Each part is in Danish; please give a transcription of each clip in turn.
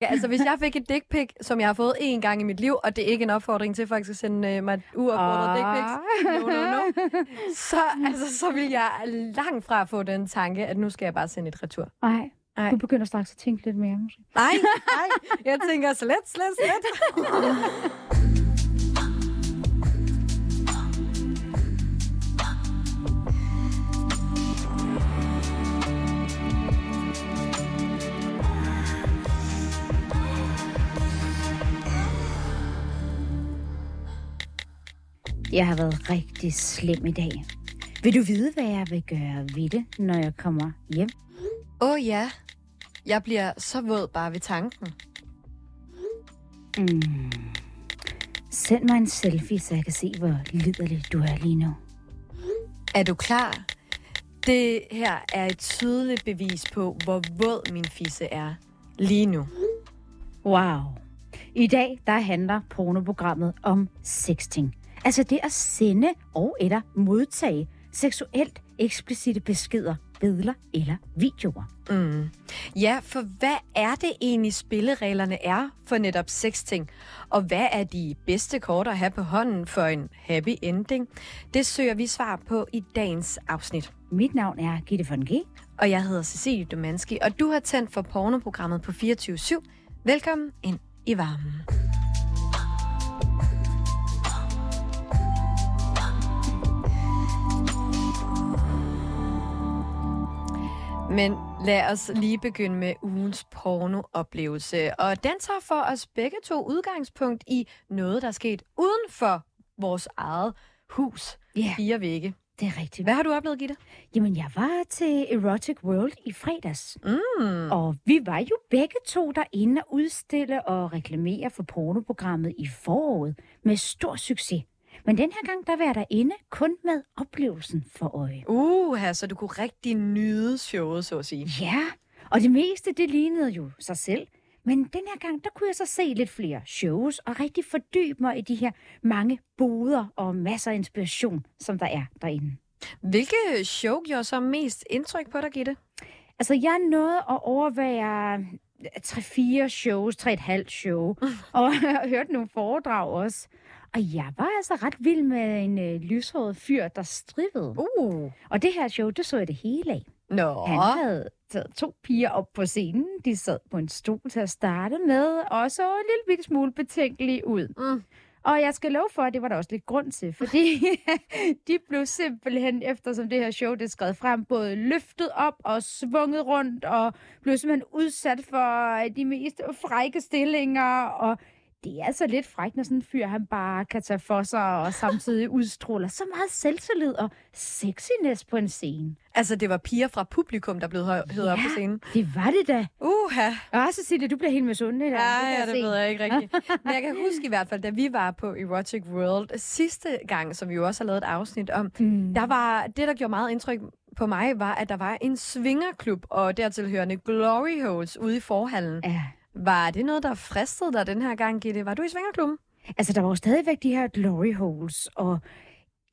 Ja, altså, hvis jeg fik et dick pic, som jeg har fået én gang i mit liv, og det er ikke en opfordring til at sende uh, mig et uopfordret Ah. dick pics, no, no, no, så, altså, så vil jeg langt fra få den tanke, at nu skal jeg bare sende et retur. Nej, Nej. du begynder straks at tænke lidt mere. Måske. Nej, nej, jeg tænker slet, slet, slet. Jeg har været rigtig slem i dag. Vil du vide, hvad jeg vil gøre ved det, når jeg kommer hjem? Åh oh, ja, jeg bliver så våd bare ved tanken. Mm. Send mig en selfie, så jeg kan se, hvor liderlig du er lige nu. Er du klar? Det her er et tydeligt bevis på, hvor våd min fisse er lige nu. Wow. I dag, der handler pornoprogrammet om sexting. Altså det at sende og eller modtage seksuelt eksplicite beskeder, billeder eller videoer. Mm. Ja, for hvad er det egentlig spillereglerne er for netop sexting? Og hvad er de bedste kort at have på hånden for en happy ending? Det søger vi svar på i dagens afsnit. Mit navn er Gitte von G. Og jeg hedder Cecilie Domanski, og du har tændt for pornoprogrammet på 24-7. Velkommen ind i varmen. Men lad os lige begynde med ugens pornooplevelse. Og den tager for os begge to udgangspunkt i noget, der er sket uden for vores eget hus. Ja, Fire vægge. det er rigtigt. Hvad har du oplevet, Gitte? Jamen, jeg var til Erotic World i fredags. Mm. Og vi var jo begge to derinde og udstille og reklamere for pornoprogrammet i foråret med stor succes. Men den her gang, der var jeg derinde kun med oplevelsen for øje. Uh, så du kunne rigtig nyde showet, så at sige. Ja, og det meste, det lignede jo sig selv. Men den her gang, der kunne jeg så se lidt flere shows og rigtig fordybe mig i de her mange boder og masser af inspiration, som der er derinde. Hvilke show gjorde så mest indtryk på dig, Gitte? Altså, jeg nåede at overvære 3-4 shows, 3,5 show, og jeg har hørt nogle foredrag også. Og jeg var altså ret vild med en øh, lyshåret fyr, der strippede. Uh. Og det her show, det så jeg det hele af. Nå. Han havde taget to piger op på scenen. De sad på en stol til at starte med, og så en lille bitte smule betænkelige ud. Mm. Og jeg skal love for, at det var der også lidt grund til, fordi de blev simpelthen, eftersom det her show det skrevet frem, både løftet op og svunget rundt, og blev simpelthen udsat for de mest frække stillinger, og det er altså lidt frækt, når sådan en fyr, han bare kan tage for sig, og samtidig udstråler så meget selvtillid og sexiness på en scene. Altså, det var piger fra publikum, der blev hø- høvet op på scenen. det var det da. Uha. Og Cecilie, du bliver helt misundelig. der. Ja, ja, det ved jeg ikke rigtigt. Men jeg kan huske i hvert fald, da vi var på Erotic World sidste gang, som vi jo også har lavet et afsnit om, Mm. der var, det, der gjorde meget indtryk på mig, var, at der var en svingerklub og dertilhørende glory holes ude i forhallen. Ja. Var det noget, der fristede dig den her gang, Gitte? Var du i svingerklubben? Altså, der var jo stadigvæk de her glory holes, og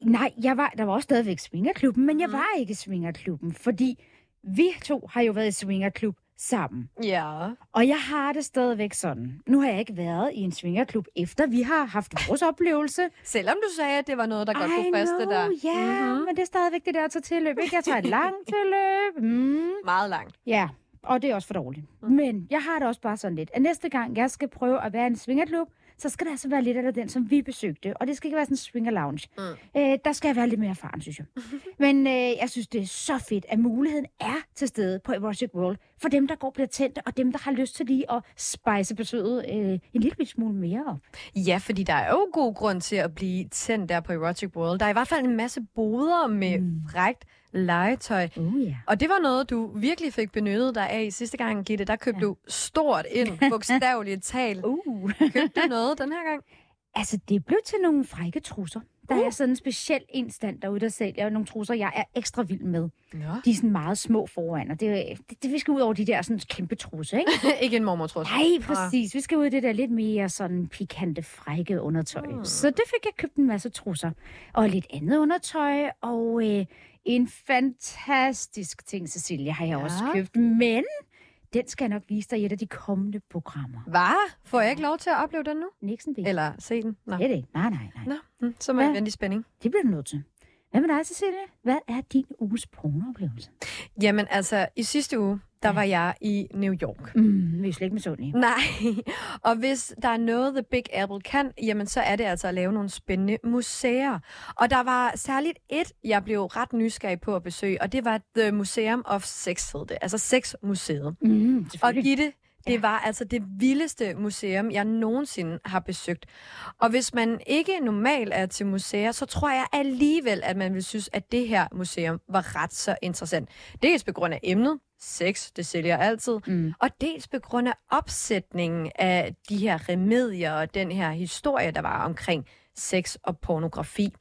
nej, jeg var, der var også stadigvæk swingerklubben, men jeg Mhm. var ikke i swingerklubben, fordi vi to har jo været i swingerklub sammen. Ja. Og jeg har det stadigvæk sådan. Nu har jeg ikke været i en swingerklub, efter vi har haft vores oplevelse. Selvom du sagde, at det var noget, der godt I kunne friste know, dig. ja, Mhm. men det er stadigvæk det der at tage tilløb, ikke? Jeg tager et langt tilløb. Mm. Meget langt. Ja, og det er også for dårligt. Mm. Men jeg har det også bare sådan lidt, at næste gang jeg skal prøve at være en swingerklub, så skal det altså være lidt af den, som vi besøgte. Og det skal ikke være sådan en swinger lounge. Mm. Øh, der skal jeg være lidt mere erfaren, synes jeg. Men øh, jeg synes, det er så fedt, at muligheden er til stede på Erotic World. For dem, der går bliver tændte, og dem, der har lyst til lige at spice besøget øh, en lille smule mere op. Ja, fordi der er jo god grund til at blive tændt der på Erotic World. Der er i hvert fald en masse boder med Mm. frækt legetøj. Oh ja. Og det var noget, du virkelig fik benyttet dig af sidste gang, Gitte. Der købte Ja. du stort ind, bogstaveligt talt. Uh. Købte du noget den her gang? Altså, det blev til nogle frække trusser. Der Uh. er sådan en speciel en stand derude, der sælger nogle trusser, jeg er ekstra vild med. Nå. De er sådan meget små foran, og det, det, det vi skal ud over de der sådan kæmpe trusser, ikke? ikke en mormor, Nej, præcis. Vi skal ud i det der lidt mere sådan pikante, frække undertøj. Mm. Så det fik jeg købt en masse trusser. Og lidt andet undertøj, og øh, en fantastisk ting, Cecilia, har jeg Ja. ja. også købt. Men Den skal jeg nok vise dig i et af de kommende programmer. Hvad? Får jeg ikke lov til at opleve den nu? Nixon B. Eller se den? Nå, Det er det ikke. Nej, nej, nej. Nå hm, så må jeg vente i spænding. Det bliver du nødt til. Hvad med dig, Cecilie? Hvad er din uges pornooplevelse? Jamen altså, i sidste uge, der Ja. var jeg i New York. Mm, vi er slet ikke misundelige. Nej, og hvis der er noget, The Big Apple kan, jamen så er det altså at lave nogle spændende museer. Og der var særligt et, jeg blev ret nysgerrig på at besøge, og det var The Museum of Sex, hed det. Altså Sexmuseet. Mm, Og. Gitte, det var altså det vildeste museum, jeg nogensinde har besøgt. Og hvis man ikke normalt er til museer, så tror jeg alligevel, at man vil synes, at det her museum var ret så interessant. Dels på grund af emnet, sex, det sælger altid, Mm. og dels på grund af opsætningen af de her remedier og den her historie, der var omkring sex og pornografi.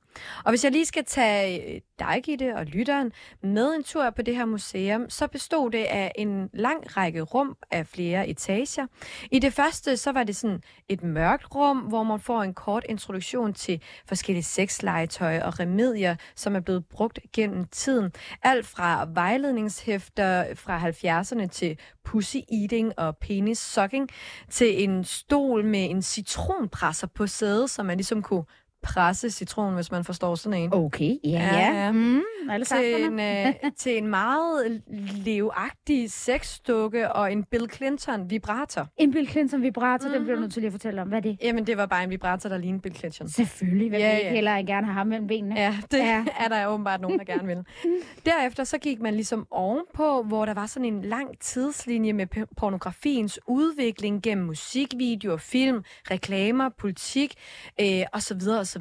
Og hvis jeg lige skal tage øh, dig, Gitte, og lytteren med en tur på det her museum, så bestod det af en lang række rum af flere etager. I det første, så var det sådan et mørkt rum, hvor man får en kort introduktion til forskellige sexlegetøj og remedier, som er blevet brugt gennem tiden. Alt fra vejledningshæfter fra 70'erne til pussy eating og penis sucking, til en stol med en citronpresser på sædet, som man ligesom kunne presse citron, hvis man forstår sådan en. Okay, ja, Ja, ja. Mm, alle Til en, øh, til en meget levagtig sexdukke og en Bill Clinton vibrator. En Bill Clinton vibrator, mm-hmm. den bliver du Mhm. nødt til lige at fortælle om. Hvad er det? Jamen, det var bare en vibrator, der lignede Bill Clinton. Selvfølgelig, hvem Ja, ja, ja. ikke heller gerne have ham mellem benene. Ja, det Ja. er der åbenbart nogen, der gerne vil. Derefter så gik man ligesom ovenpå, hvor der var sådan en lang tidslinje med pornografiens udvikling gennem musikvideoer, film, reklamer, politik øh, osv. osv.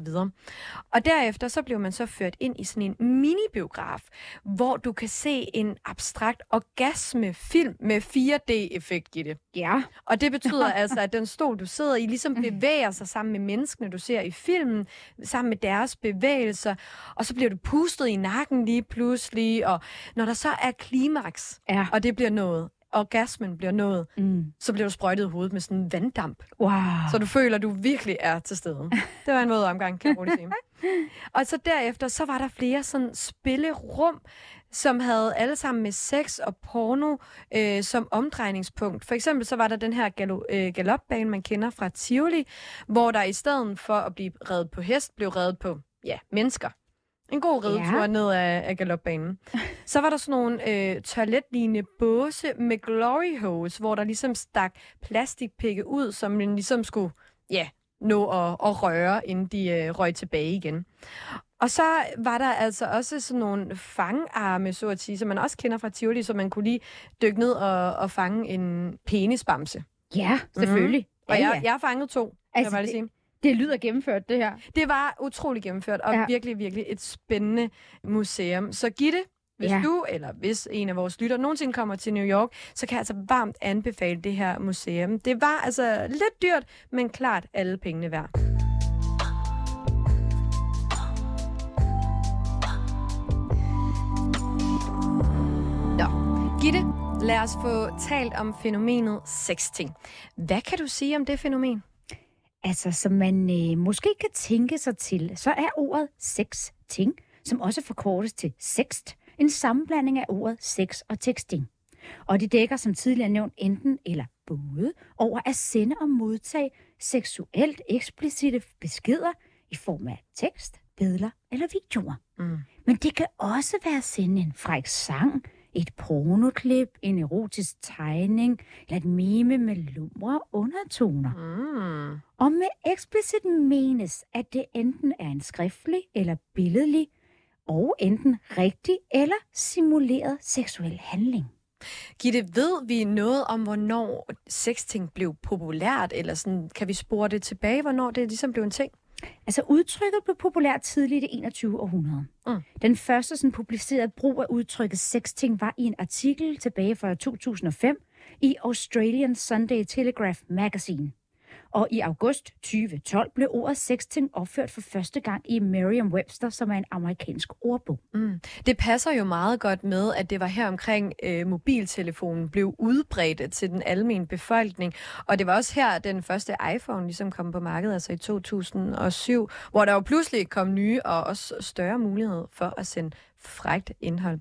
Og derefter så blev man så ført ind i sådan en minibiograf, hvor du kan se en abstrakt orgasmefilm med 4D-effekt i det. Ja. Og det betyder altså, at den stol, du sidder i, ligesom bevæger sig sammen med menneskene, du ser i filmen, sammen med deres bevægelser, og så bliver du pustet i nakken lige pludselig, og når der så er klimaks, Ja. og det bliver nået, orgasmen bliver nået, Mm. så bliver du sprøjtet i hovedet med sådan en vanddamp, Wow. så du føler, at du virkelig er til stede. Det var en måde omgang, kan jeg roligt sige. Og så derefter, så var der flere sådan spillerum, som havde alle sammen med sex og porno øh, som omdrejningspunkt. For eksempel så var der den her galo, øh, galopbane, man kender fra Tivoli, hvor der i stedet for at blive reddet på hest, blev reddet på ja, mennesker. En god ridetur Ja. ned af, af galopbanen. Så var der sådan nogle øh, toiletlignende båse med glory hose, hvor der ligesom stak plastikpikke ud, som man ligesom skulle ja, nå at, at røre, inden de øh, røg tilbage igen. Og så var der altså også sådan nogle fangarme, så at sige, som man også kender fra Tivoli, så man kunne lige dykke ned og, og fange en penisbamse. Ja, selvfølgelig. Og Ja, jeg, ja. jeg har fanget to, altså, kan jeg bare lige sige. Det lyder gennemført, det her. Det var utrolig gennemført, og Ja. virkelig, virkelig et spændende museum. Så Gitte, hvis ja. du, eller hvis en af vores lytter nogensinde kommer til New York, så kan jeg altså varmt anbefale det her museum. Det var altså lidt dyrt, men klart alle pengene værd. Nå, Gitte, lad os få talt om fænomenet sexting. Hvad kan du sige om det fænomen? Altså, som man øh, måske kan tænke sig til, så er ordet sex ting, som også forkortes til sext, en sammenblanding af ordet sex og teksting. Og det dækker som tidligere nævnt enten eller både over at sende og modtage seksuelt eksplicite beskeder i form af tekst, billeder eller videoer. Mm. Men det kan også være at sende en fræk sang, et pornoklip, en erotisk tegning eller et meme med lumre undertoner. Mm. Og med eksplicit menes, at det enten er en skriftlig eller billedlig, og enten rigtig eller simuleret seksuel handling. Gitte, ved vi noget om, hvornår sexting blev populært, eller sådan, kan vi spore det tilbage, hvornår det ligesom blev en ting? Altså udtrykket blev populært tidligt i det 21. århundrede. Mm. Den første sådan, publicerede brug af udtrykket sexting var i en artikel tilbage fra 2005 i Australian Sunday Telegraph Magazine. Og i august 2012 blev ordet sexting opført for første gang i Merriam-Webster, som er en amerikansk ordbog. Mm. Det passer jo meget godt med, at det var her omkring øh, mobiltelefonen blev udbredt til den almindelige befolkning. Og det var også her, den første iPhone ligesom kom på markedet, altså i 2007, hvor der jo pludselig kom nye og også større mulighed for at sende frægt indhold.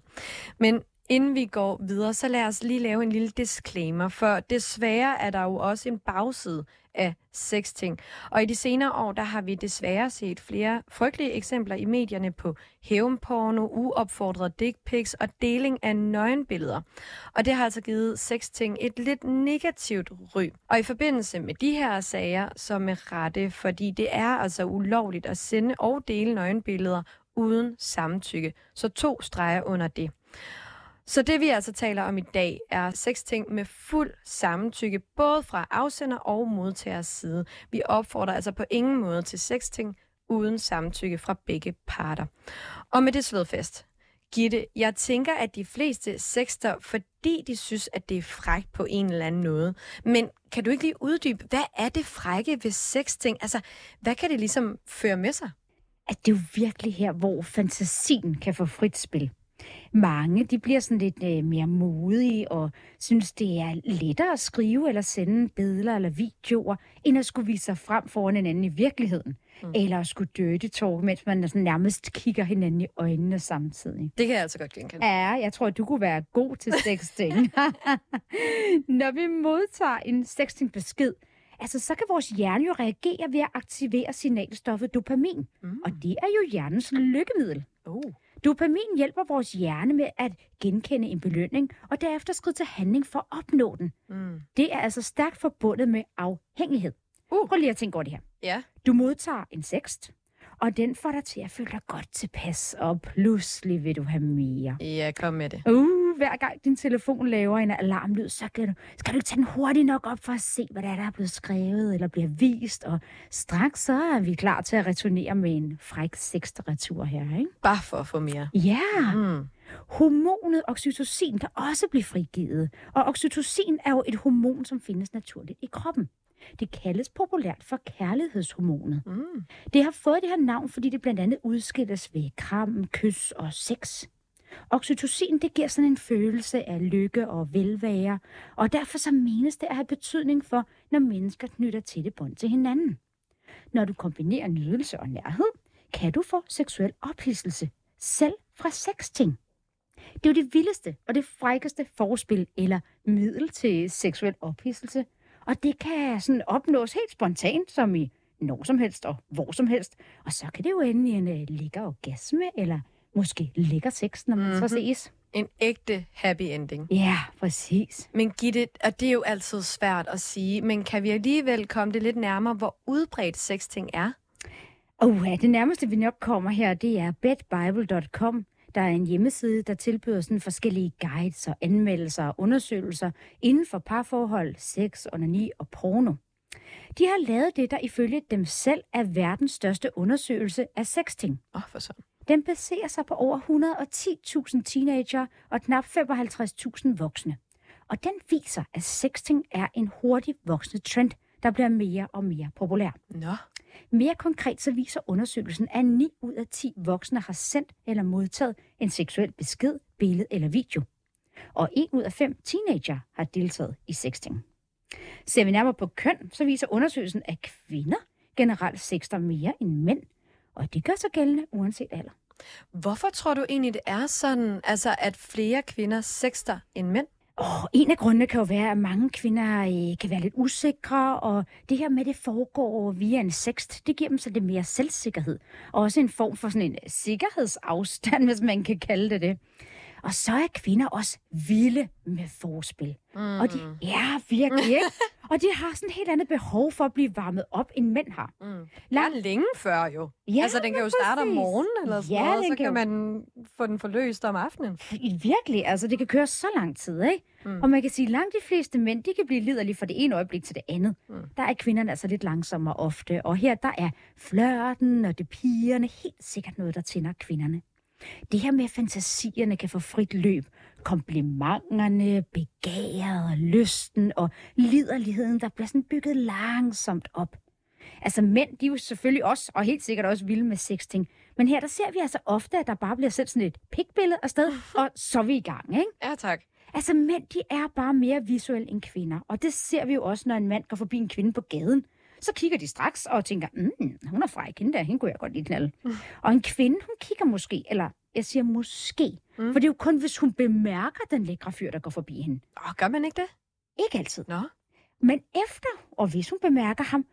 Men Inden vi går videre, så lad os lige lave en lille disclaimer, for desværre er der jo også en bagside af sexting. Og i de senere år, der har vi desværre set flere frygtelige eksempler i medierne på hævnporno, uopfordrede dick pics og deling af nøgenbilleder. Og det har altså givet sexting et lidt negativt ry. Og i forbindelse med de her sager, så med rette, fordi det er altså ulovligt at sende og dele nøgenbilleder uden samtykke. Så to streger under det. Så det vi altså taler om i dag er sexting med fuld samtykke, både fra afsender og modtagers side. Vi opfordrer altså på ingen måde til sexting uden samtykke fra begge parter. Og med det slået fast, Gitte, jeg tænker, at de fleste sexter, fordi de synes, at det er frækt på en eller anden måde. Men kan du ikke lige uddybe, hvad er det frække ved sexting? Altså, hvad kan det ligesom føre med sig? At det er jo virkelig her, hvor fantasien kan få frit spil. Mange de bliver sådan lidt øh, mere modige og synes, det er lettere at skrive eller sende billeder eller videoer, end at skulle vise sig frem foran en anden i virkeligheden. Mm. Eller at skulle dirty talk, mens man sådan nærmest kigger hinanden i øjnene samtidig. Det kan jeg altså godt genkende. Ja, jeg tror, du kunne være god til sexting. Når vi modtager en sexting-besked, altså, så kan vores hjerne jo reagere ved at aktivere signalstoffet dopamin. Mm. Og det er jo hjernens lykkemiddel. Oh. Dopamin hjælper vores hjerne med at genkende en belønning, og derefter skride til handling for at opnå den. Mm. Det er altså stærkt forbundet med afhængighed. Uh. Prøv lige at tænke over det her. Ja. Du modtager en sext, og den får dig til at føle dig godt tilpas, og pludselig vil du have mere. Ja, kom med det. Uh, hver gang din telefon laver en alarmlyd, så skal du, skal du ikke tage den hurtigt nok op for at se, hvad der er, der er blevet skrevet eller bliver vist. Og straks så er vi klar til at returnere med en fræk sexte retur her, ikke? Bare for at få mere. Ja, Mm. hormonet oxytocin kan også blive frigivet. Og oxytocin er jo et hormon, som findes naturligt i kroppen. Det kaldes populært for kærlighedshormonet. Mm. Det har fået det her navn, fordi det blandt andet udskilles ved kram, kys og sex. Oxytocin det giver sådan en følelse af lykke og velvære, og derfor så menes det at have betydning for, når mennesker knytter tætte bånd til hinanden. Når du kombinerer nydelse og nærhed, kan du få seksuel ophidselse, selv fra sexting. Det er jo det vildeste og det frækkeste forspil eller middel til seksuel ophidselse, og det kan sådan opnås helt spontant, som i når som helst og hvor som helst. Og så kan det jo ende i en uh, lækker orgasme, eller måske lækker sex, når man mm-hmm. så ses. En ægte happy ending. Ja, præcis. Men Gitte, og det er jo altid svært at sige, men kan vi alligevel komme det lidt nærmere, hvor udbredt sexting er? Ja, det nærmeste, vi nok kommer her, det er bedbible.com. Der er en hjemmeside, der tilbyder sådan forskellige guides og anmeldelser og undersøgelser inden for parforhold, sex, onani og porno. De har lavet det, der ifølge dem selv er verdens største undersøgelse af sexting. Åh, oh, for sådan. Den baserer sig på over 110.000 teenager og knap 55.000 voksne. Og den viser, at sexting er en hurtig voksende trend, der bliver mere og mere populær. Nå. Mere konkret så viser undersøgelsen, at 9 ud af 10 voksne har sendt eller modtaget en seksuel besked, billede eller video. Og 1 ud af 5 teenager har deltaget i sexting. Ser vi nærmere på køn, så viser undersøgelsen, at kvinder generelt sexter mere end mænd. Og det gør sig gældende uanset alder. Hvorfor tror du egentlig, det er sådan, altså at flere kvinder sexter end mænd? Oh, en af grundene kan jo være, at mange kvinder øh, kan være lidt usikre, og det her med, at det foregår via en sext, det giver dem så lidt mere selvsikkerhed. Og også en form for sådan en sikkerhedsafstand, hvis man kan kalde det det. Og så er kvinder også vilde med forspil. Mm. Og de er virkelig, ikke? Og de har sådan et helt andet behov for at blive varmet op, end mænd har. Mm. Lang- Ja, længe før jo. Ja, altså, den kan jo starte om præcis. morgenen eller sådan Ja, noget, den så kan jo- man få den forløst om aftenen. Virkelig, altså det kan køre så lang tid, ikke? Mm. Mm. Og man kan sige, at langt de fleste mænd, de kan blive liderlige fra det ene øjeblik til det andet. Mm. Mm. Der er kvinderne altså lidt langsommere ofte, og her der er flørten og det pigerne helt sikkert noget, der tænder kvinderne. Det her med fantasierne kan få frit løb. Komplimenterne, begæret lysten og liderligheden, der bliver sådan bygget langsomt op. Altså mænd, de er jo selvfølgelig også, og helt sikkert også vilde med sexting. Men her der ser vi altså ofte, at der bare bliver sendt sådan et pikbillede afsted, og så er vi i gang, ikke? Ja, tak. Altså mænd, de er bare mere visuelle end kvinder. Og det ser vi jo også, når en mand går forbi en kvinde på gaden. Så kigger de straks og tænker, mm, hun er fræk, hende der, hende kunne jeg godt lide knalde. Og en kvinde, hun kigger måske, eller Jeg siger måske. Mm. Mm. For det er jo kun, hvis hun bemærker den lækre fyr, der går forbi hende. Åh, gør man ikke det? Ikke altid. Nå. Men efter, og hvis hun bemærker ham,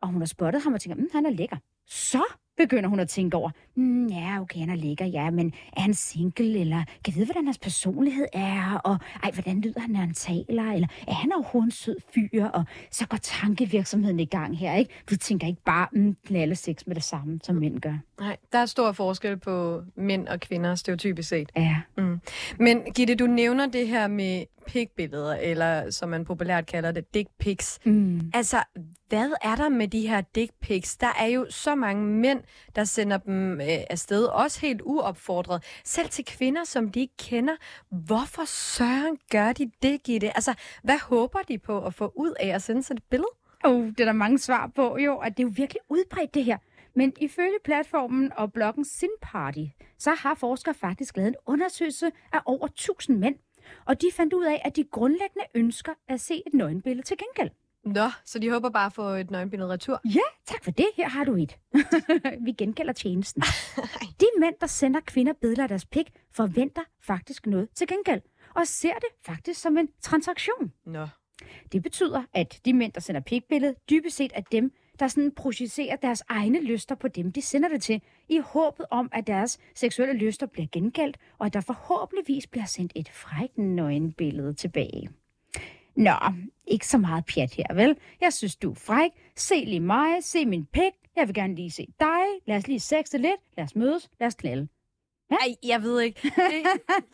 og hun har spottet ham og tænker, mm, han er lækker, så begynder hun at tænke over, mm, ja, okay, han er lækker, ja, men er han single, eller kan jeg vide, hvordan hans personlighed er, og ej, hvordan lyder han, når han taler, eller er han overhovedet en sød fyr, og så går tankevirksomheden i gang her, ikke? Vi tænker ikke bare, mm, knalde sex med det samme, som mænd gør. Nej, der er stor forskel på mænd og kvinder, stereotypisk set. Ja. Mm. Men Gitte, du nævner det her med pig-billeder, eller som man populært kalder det, dick pics. Mm. Altså, hvad er der med de her dick pics? Der er jo så mange mænd, der sender dem øh, afsted, også helt uopfordret. Selv til kvinder, som de ikke kender. Hvorfor søren gør de det, Gitte? Altså, hvad håber de på at få ud af at sende sig et billede? Oh, det er der mange svar på, jo, at det er jo virkelig udbredt det her. Men ifølge platformen og bloggen Sin Party, så har forskere faktisk lavet en undersøgelse af over 1000 mænd. Og de fandt ud af, at de grundlæggende ønsker at se et nøgenbillede til gengæld. Nå, så de håber bare at få et nøgenbillede retur. Ja, tak for det. Her har du et. Vi gengælder tjenesten. De mænd, der sender kvinder billeder af deres pik, forventer faktisk noget til gengæld. Og ser det faktisk som en transaktion. Nå. Det betyder, at de mænd, der sender pikbilledet, dybest set er dem, der sådan projicerer deres egne lyster på dem, de sender det til, i håbet om, at deres seksuelle lyster bliver gengældt, og at der forhåbentligvis bliver sendt et frækt nøgenbillede tilbage. Nå, ikke så meget pjat her, vel? Jeg synes, du er fræk. Se lige mig, se min pik. Jeg vil gerne lige se dig. Lad os lige sexe lidt. Lad os mødes. Lad os knalde. Ej, jeg ved ikke. Det,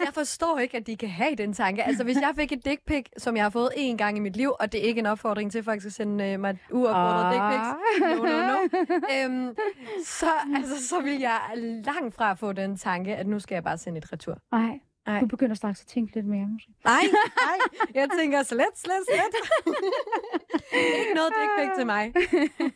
jeg forstår ikke, at de kan have den tanke. Altså, hvis jeg fik et dick pic, som jeg har fået én gang i mit liv, og det er ikke en opfordring til, at folk skal sende uh, mig uopfordret Ah. dick pics. No, no, no. Øhm, så, altså, så vil jeg langt fra få den tanke, at nu skal jeg bare sende et retur. Nej, Ej. du begynder straks at tænke lidt mere. Måske. Nej, nej. Jeg tænker slet, slet, slet. ikke noget dick til mig.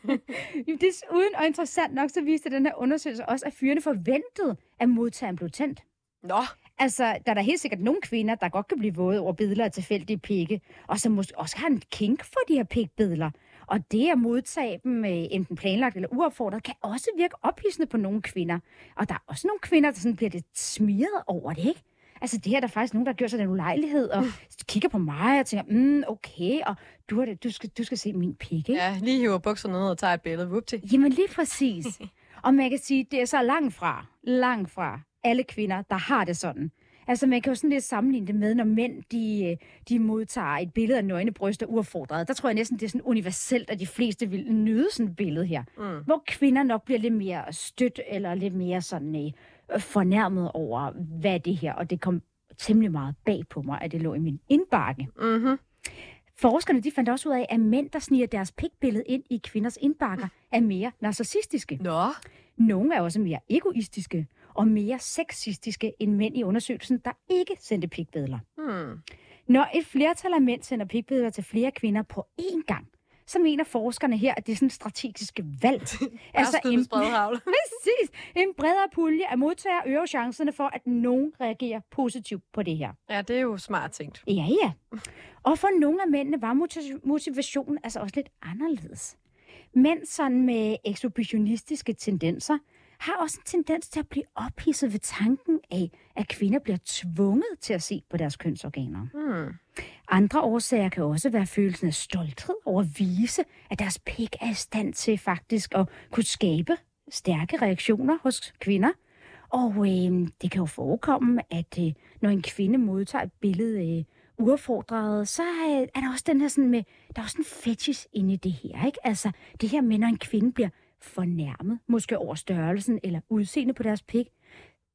Desuden, og interessant nok, så viste den her undersøgelse også, at fyrene forventede, at modtageren blev tændt. Nå, Altså, der er der helt sikkert nogle kvinder, der godt kan blive våde over billeder af tilfældige pikke, og som måske også har en kink for de her pikbilleder. Og det at modtage dem øh, enten planlagt eller uopfordret, kan også virke ophidsende på nogle kvinder. Og der er også nogle kvinder, der sådan bliver lidt smiret over det, ikke? Altså, det her der er faktisk nogen, der gør sig den ulejlighed, og kigger på mig og tænker, mm, okay, og du, har det, du, skal, du skal se min pik, ikke? ja, lige hiver bukserne ned og tager et billede. Whoopty. Jamen lige præcis. og man kan sige, det er så langt fra, langt fra alle kvinder, der har det sådan. Altså man kan jo sådan lidt sammenligne det med, når mænd de, de modtager et billede af nøgne bryster uaffordret. Der tror jeg næsten, det er sådan universelt, at de fleste vil nyde sådan et billede her. Mm. Hvor kvinder nok bliver lidt mere stødt, eller lidt mere sådan øh, fornærmet over, hvad det her? Og det kom temmelig meget bag på mig, at det lå i min indbakke. Mm-hmm. Forskerne de fandt også ud af, at mænd, der sniger deres pikbillede ind i kvinders indbakker, er mere narcissistiske. Nå, Nogle er også mere egoistiske og mere sexistiske end mænd i undersøgelsen, der ikke sendte pikbilleder. hmm. Når et flertal af mænd sender pikbilleder til flere kvinder på én gang, så mener forskerne her, at det er sådan et strategisk valg. altså en, præcis, en bredere pulje af modtagere øger chancerne for, at nogen reagerer positivt på det her. Ja, det er jo smart tænkt. Ja, ja. Og for nogle af mændene var motiv- motivationen altså også lidt anderledes. Mænd sådan med ekshibitionistiske tendenser har også en tendens til at blive ophidset ved tanken af, at kvinder bliver tvunget til at se på deres kønsorganer. Hmm. Andre årsager kan også være følelsen af stolthed over at vise, at deres pik er i stand til faktisk at kunne skabe stærke reaktioner hos kvinder. Og øh, det kan jo forekomme, at øh, når en kvinde modtager et billede øh, uaffordret, så øh, er der også den her sådan med, der er også en fetish inde i det her, ikke? Altså det her med, når en kvinde bliver fornærmet, måske over størrelsen eller udseende på deres pik.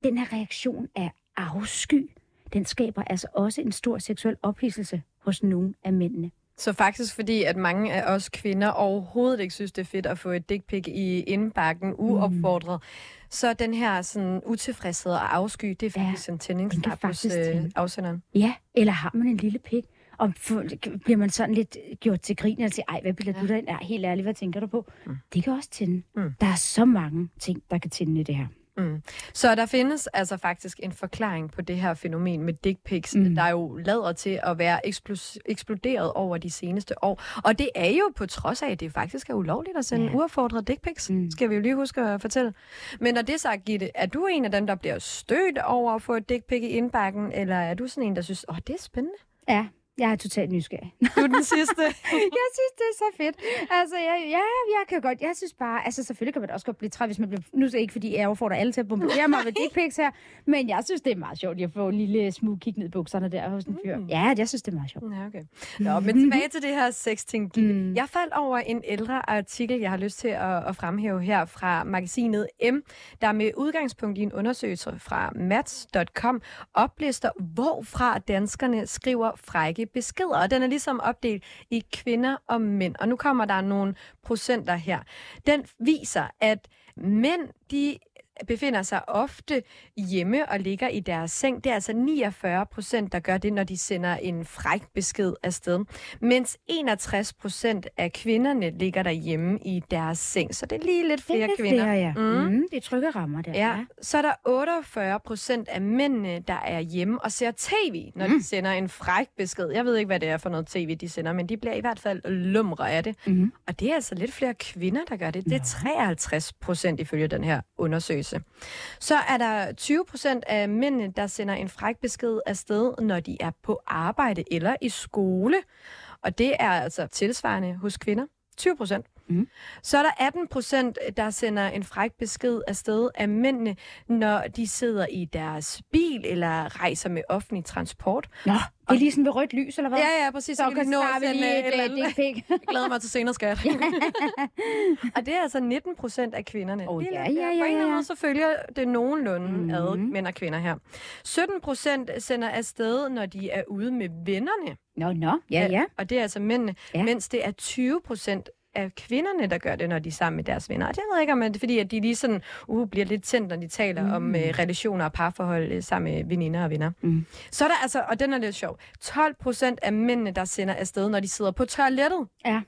Den her reaktion af afsky, den skaber altså også en stor seksuel ophidselse hos nogle af mændene. Så faktisk fordi, at mange af os kvinder overhovedet ikke synes, det er fedt at få et dick pic i indbakken uopfordret, så den her sådan utilfredshed og afsky, det er Ja, faktisk en den tændingsknap hos øh, afsenderen. Ja, eller har man en lille pik? Og for, bliver man sådan lidt gjort til grin og siger, ej, hvad bliver Ja. du der? Ja, helt ærligt, hvad tænker du på? Mm. Det kan også tænde. Mm. Der er så mange ting, der kan tænde i det her. Mm. Så der findes altså faktisk en forklaring på det her fænomen med dick pics, mm. der er jo lader til at være eksplos- eksploderet over de seneste år. Og det er jo på trods af, at det faktisk er ulovligt at sende ja. uaffordrede dick pics, mm. skal vi jo lige huske at fortælle. Men når det er sagt, Gitte, er du en af dem, der bliver stødt over at få et dick pic i indbakken, eller er du sådan en, der synes, åh, oh, det er spændende? Ja, jeg er totalt nysgerrig. Du er den sidste. jeg synes, det er så fedt. Altså, jeg, ja, jeg kan godt. Jeg synes bare, altså selvfølgelig kan man også godt blive træt, hvis man bliver... Nu er det ikke, fordi jeg overfordrer alle til at bombardere mig med dick pics her, men jeg synes, det er meget sjovt at få en lille smug kig ned i bukserne der hos en fyr. Mm. Ja, jeg synes, det er meget sjovt. Ja, okay. Nå, men tilbage til det her sexting. Mm. Jeg faldt over en ældre artikel, jeg har lyst til at, at fremhæve her fra magasinet M, der med udgangspunkt i en undersøgelse fra mats.com oplister, hvorfra danskerne skriver frække beskeder. Og den er ligesom opdelt i kvinder og mænd. Og nu kommer der nogle procenter her. Den viser, at mænd, de befinder sig ofte hjemme og ligger i deres seng. Det er altså 49 procent, der gør det, når de sender en fræk besked afsted. Mens 61 procent af kvinderne ligger derhjemme i deres seng. Så det er lige lidt flere det er kvinder. Flere, ja. Mm. Mm, det er trygge rammer der. Ja. ja. Så er der 48 procent af mændene, der er hjemme og ser tv, når mm. de sender en fræk besked. Jeg ved ikke, hvad det er for noget tv, de sender, men de bliver i hvert fald lumre af det. Mm. Og det er altså lidt flere kvinder, der gør det. Det er 53 procent ifølge den her undersøgelse undersøgelse. Så er der 20 procent af mændene, der sender en fræk besked afsted, når de er på arbejde eller i skole. Og det er altså tilsvarende hos kvinder. 20 procent. Mm. Så er der 18 procent, der sender en fræk besked afsted af mændene, når de sidder i deres bil eller rejser med offentlig transport. Nå, det er lige sådan ved rødt lys, eller hvad? Ja, ja, præcis. Så, så kan nå vi lige et. Jeg glæder mig til senere, skat. og det er altså 19 procent af kvinderne. Oh, ja, ja, ja, ja. På en eller anden måde, så følger det nogenlunde mm. ad mænd og kvinder her. 17 procent sender afsted, når de er ude med vennerne. Nå, no, nå, no. ja, ja. Og det er altså mændene. Ja. Mens det er 20 procent af kvinderne, der gør det, når de er sammen med deres venner. Og det ved jeg ikke, om det er fordi, at de lige sådan, uh, bliver lidt tændt, når de taler mm. om uh, relationer og parforhold uh, sammen med veninder og venner. Mm. Så er der altså, og den er lidt sjov, 12 procent af mændene, der sender afsted, når de sidder på toilettet. Ja.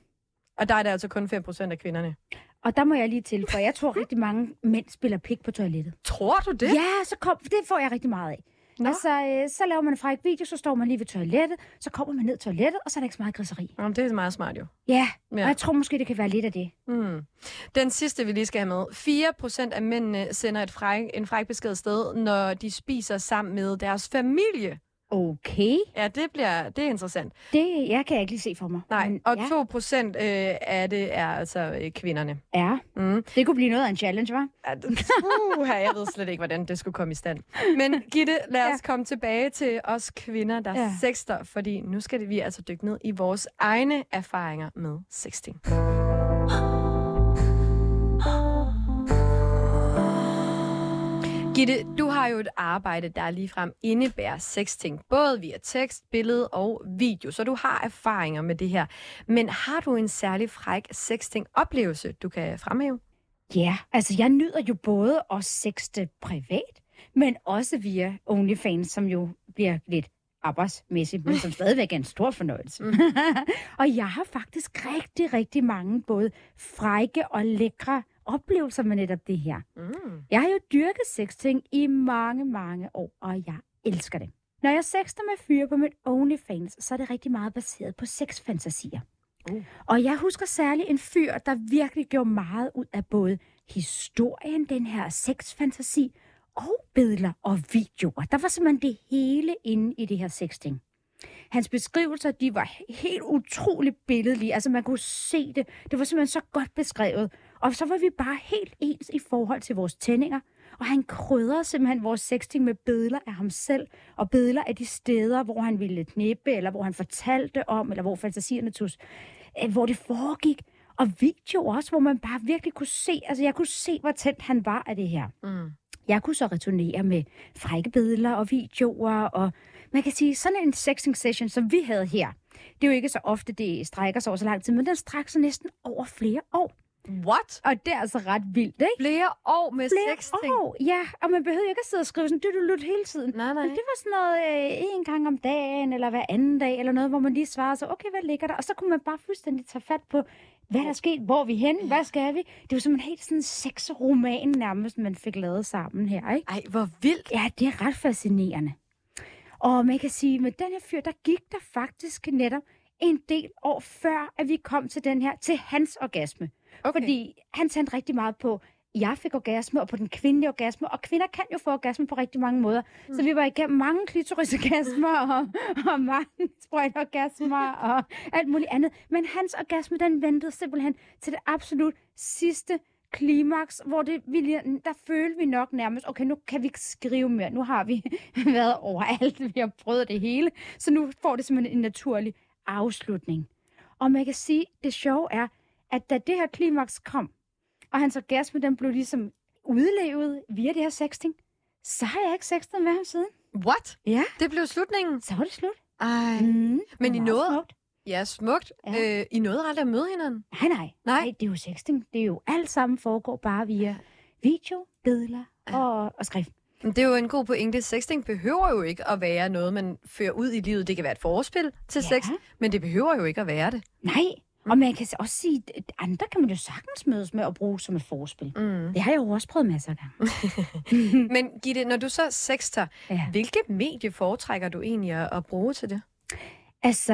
Og der er det altså kun 5 procent af kvinderne. Og der må jeg lige til, for jeg tror rigtig mange mænd spiller pik på toilettet. Tror du det? Ja, så kom, det får jeg rigtig meget af. Nå. Altså, øh, så laver man en fræk video, så står man lige ved toilettet, så kommer man ned til toilettet, og så er der ikke så meget griseri. Jamen, det er meget smart jo. Ja, ja, og jeg tror måske, det kan være lidt af det. Mm. Den sidste, vi lige skal have med. 4% af mændene sender et fræk, en fræk besked sted, når de spiser sammen med deres familie. Okay. Ja, det bliver det er interessant. Det jeg kan jeg ikke lige se for mig. Nej, men, og ja. 2 procent øh, af det er altså øh, kvinderne. Ja, mm. det kunne blive noget af en challenge, hva'? Ja, uh, jeg ved slet ikke, hvordan det skulle komme i stand. Men Gitte, lad os ja. komme tilbage til os kvinder, der ja. sexter, fordi nu skal vi altså dykke ned i vores egne erfaringer med sexting. Gitte, du har jo et arbejde, der ligefrem indebærer sexting, både via tekst, billede og video, så du har erfaringer med det her. Men har du en særlig fræk sexting-oplevelse, du kan fremhæve? Ja, altså jeg nyder jo både at sexte privat, men også via OnlyFans, som jo bliver lidt arbejdsmæssigt, men som stadigvæk er en stor fornøjelse. Mm. og jeg har faktisk rigtig, rigtig mange både frække og lækre oplevelser med netop det her. Mm. Jeg har jo dyrket sexting i mange, mange år, og jeg elsker det. Når jeg sexter med fyre på mit OnlyFans, så er det rigtig meget baseret på sexfantasier. Uh. Og jeg husker særligt en fyr, der virkelig gjorde meget ud af både historien, den her sexfantasi, og billeder og videoer. Der var simpelthen det hele inde i det her sexting. Hans beskrivelser, de var helt utroligt billedlige. Altså, man kunne se det. Det var simpelthen så godt beskrevet. Og så var vi bare helt ens i forhold til vores tændinger. Og han krydrede simpelthen vores sexting med billeder af ham selv, og billeder af de steder, hvor han ville knippe, eller hvor han fortalte om, eller hvor fantasierne tog, øh, hvor det foregik. Og video også, hvor man bare virkelig kunne se, altså jeg kunne se, hvor tændt han var af det her. Mm. Jeg kunne så returnere med frække billeder og videoer, og man kan sige, sådan en sexting session, som vi havde her, det er jo ikke så ofte, det strækker sig over så lang tid, men den strækker sig næsten over flere år. What? Og det er altså ret vildt, ikke? Flere år med Flere sexting? år, ja. Og man behøver ikke at sidde og skrive sådan, du du hele tiden. Nej, nej. Men det var sådan noget øh, en gang om dagen, eller hver anden dag, eller noget, hvor man lige svarede så, okay, hvad ligger der? Og så kunne man bare fuldstændig tage fat på hvad er der sket? Hvor er vi henne? Hvad skal vi? Det var simpelthen helt sådan en sexroman nærmest, man fik lavet sammen her, ikke? Ej, hvor vildt. Ja, det er ret fascinerende. Og man kan sige, med den her fyr, der gik der faktisk netop en del år før, at vi kom til den her, til hans orgasme. Okay. Fordi han tændte rigtig meget på, jeg fik orgasme, og på den kvindelige orgasme, og kvinder kan jo få orgasme på rigtig mange måder. Mm. Så vi var igennem mange klitorisorgasmer, og, og mange sprøjtorgasmer, og alt muligt andet. Men hans orgasme, den ventede simpelthen til det absolut sidste klimaks, hvor det, vi, der følte vi nok nærmest, okay, nu kan vi ikke skrive mere. Nu har vi været overalt, vi har prøvet det hele. Så nu får det simpelthen en naturlig afslutning. Og man kan sige, det sjove er, at da det her klimaks kom, og hans orgasme, den blev ligesom udlevet via det her sexting, så har jeg ikke sextet med ham siden. What? Ja, Det blev slutningen. så var det slut. Ej. Mm, Men I nåede- smukt. Ja, smukt. Ja. Øh, I nåede aldrig at møde hinanden. Nej, nej. Nej. Nej, det er jo sexting. Det er jo alt sammen foregår bare via video, billeder og, og skrift. Men Det er jo en god pointe. Sexting behøver jo ikke at være noget, man fører ud i livet. Det kan være et forspil til Ja. sex, men det behøver jo ikke at være det. Nej, og man kan også sige, at andre kan man jo sagtens mødes med at bruge som et forspil. Mm. Det har jeg jo også prøvet masser af gange. Men Gitte, når du så sexter, Ja. hvilket medie foretrækker du egentlig at, bruge til det? Altså,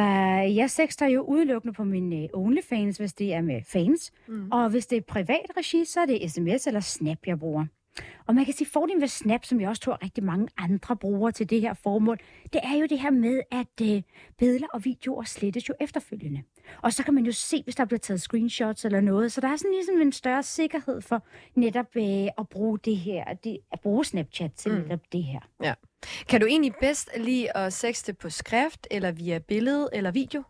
jeg sexter jo udelukkende på min uh, OnlyFans, hvis det er med fans. Mm. Og hvis det er privat regi, så er det sms eller Snap, jeg bruger. Og man kan sige, fordelen ved Snap, som jeg også tror rigtig mange andre bruger til det her formål, det er jo det her med, at uh, billeder og videoer slettes jo efterfølgende. Og så kan man jo se, hvis der bliver taget screenshots eller noget. Så der er sådan ligesom en større sikkerhed for netop uh, at bruge det her, det, at bruge Snapchat til Mm. netop det her. Kan du egentlig bedst lide at sexte på skrift, eller via billede eller video?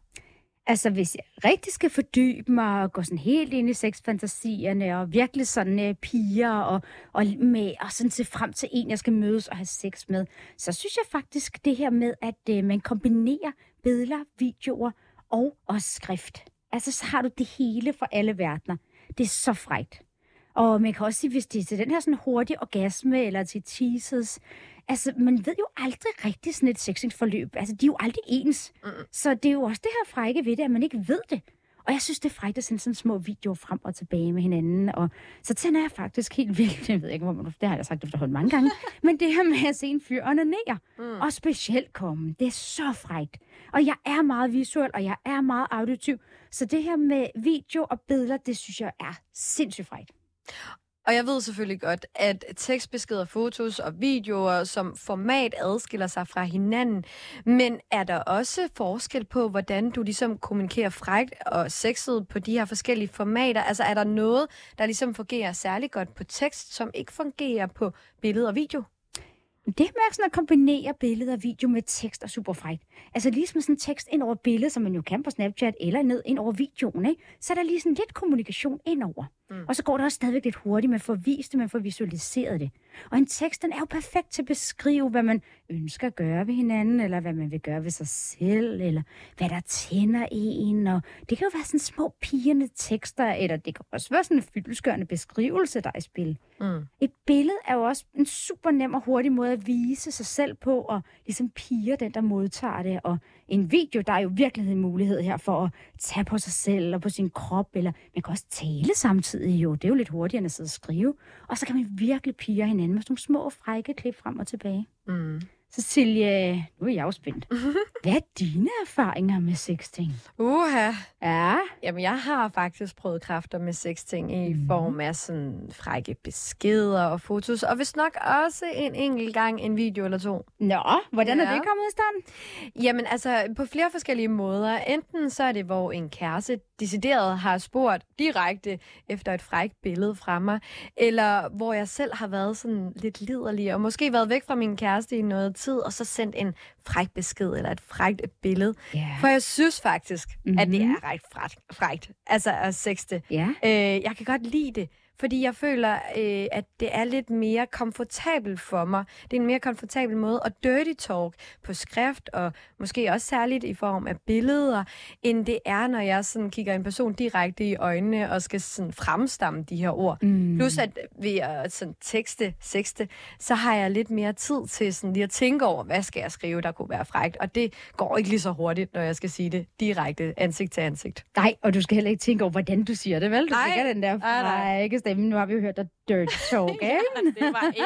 Altså, hvis jeg rigtig skal fordybe mig og gå sådan helt ind i sexfantasierne og virkelig sådan øh, piger og, og, med, og sådan se frem til en, jeg skal mødes og have sex med, så synes jeg faktisk det her med, at øh, man kombinerer billeder, videoer og også skrift. Altså, så har du det hele for alle verdener. Det er så frægt. Og man kan også sige, hvis det er til den her sådan hurtige orgasme eller til teases, altså man ved jo aldrig rigtig sådan et sexingsforløb. Altså de er jo aldrig ens. Mm. Så det er jo også det her frække ved det, at man ikke ved det. Og jeg synes, det er frækt at sende sådan små videoer frem og tilbage med hinanden. Og så tænder jeg faktisk helt vildt, jeg ved ikke, hvor man, det har jeg sagt efterhånden mange gange, men det her med at se en fyr onanere, Mm. og specielt komme, det er så frækt. Og jeg er meget visuel, og jeg er meget auditiv. Så det her med video og billeder, det synes jeg er sindssygt frækt. Og jeg ved selvfølgelig godt, at tekstbeskeder, fotos og videoer som format adskiller sig fra hinanden. Men er der også forskel på, hvordan du ligesom kommunikerer frægt og sexet på de her forskellige formater? Altså er der noget, der ligesom fungerer særlig godt på tekst, som ikke fungerer på billede og video? Det med sådan at kombinere billeder og video med tekst er super frækt. Altså lige som sådan en tekst ind over billedet, som man jo kan på Snapchat, eller ned ind over videoen, ikke? så er der lige sådan lidt kommunikation indover. Mm. Og så går det også stadigvæk lidt hurtigt, man får vist det, man får visualiseret det. Og en tekst, den er jo perfekt til at beskrive, hvad man ønsker at gøre ved hinanden, eller hvad man vil gøre ved sig selv, eller hvad der tænder en. Og det kan jo være sådan små pigerne tekster, eller det kan også være sådan en fyldesgørende beskrivelse, der er i spil. Mm. Et billede er jo også en super nem og hurtig måde at vise sig selv på, og ligesom piger den, der modtager det. Og en video, der er jo virkelig en mulighed her for at tage på sig selv og på sin krop, eller man kan også tale samtidig jo. Det er jo lidt hurtigere end at sidde og skrive. Og så kan man virkelig pige hinanden med sådan nogle små, frække klip frem og tilbage. Mm. Cecilie, nu er jeg jo spændt. Hvad er dine erfaringer med sexting? Uha. Ja, Jamen, jeg har faktisk prøvet kræfter med sexting i Mhm. form af sådan frække beskeder og fotos, og hvis nok også en enkelt gang en video eller to. Nå, hvordan er Ja. det kommet i stand? Jamen altså, på flere forskellige måder. Enten så er det, hvor en kæreste decideret har spurgt direkte efter et frækt billede fra mig, eller hvor jeg selv har været sådan lidt liderlig, og måske været væk fra min kæreste i noget tid, og så sendt en fræk besked eller et frækt billede. Ja. For jeg synes faktisk, mm-hmm. at det Mhm. er ret frækt, frækt altså at sexte. Ja. Øh, jeg kan godt lide det, fordi jeg føler, øh, at det er lidt mere komfortabelt for mig. Det er en mere komfortabel måde at dirty talk på skrift, og måske også særligt i form af billeder, end det er, når jeg sådan kigger en person direkte i øjnene og skal sådan fremstamme de her ord. Mm. Plus at ved at sådan tekste, sekste, så har jeg lidt mere tid til sådan lige at tænke over, hvad skal jeg skrive, der kunne være frægt. Og det går ikke lige så hurtigt, når jeg skal sige det direkte ansigt til ansigt. Nej, og du skal heller ikke tænke over, hvordan du siger det, vel? Du Nej. den der Nej, nej. frække stemme. Nu har vi jo hørt dig dirty talk, ikke? det var ikke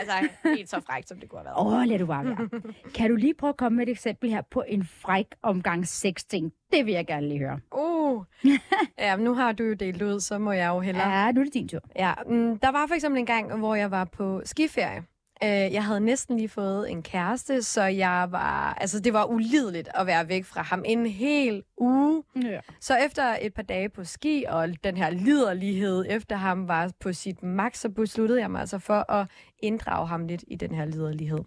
altså, helt så frækt, som det kunne have været. Åh, oh, lad du bare være. kan du lige prøve at komme med et eksempel her på en fræk omgang sexting? Det vil jeg gerne lige høre. Uh. ja, nu har du jo delt ud, så må jeg jo hellere... Ja, nu er det din tur. Ja, mm, der var for eksempel en gang, hvor jeg var på skiferie. Øh, Jeg havde næsten lige fået en kæreste, så jeg var, altså det var ulideligt at være væk fra ham en hel uge. Ja. Så efter et par dage på ski, og den her liderlighed efter ham var på sit max, så besluttede jeg mig altså for at inddrage ham lidt i den her liderlighed.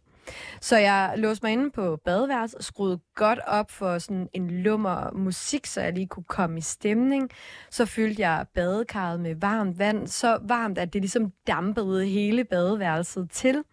Så jeg låste mig inde på badeværelset og skruede godt op for sådan en lummer musik, så jeg lige kunne komme i stemning. Så fyldte jeg badekarret med varmt vand, så varmt, at det ligesom dampede hele badeværelset til.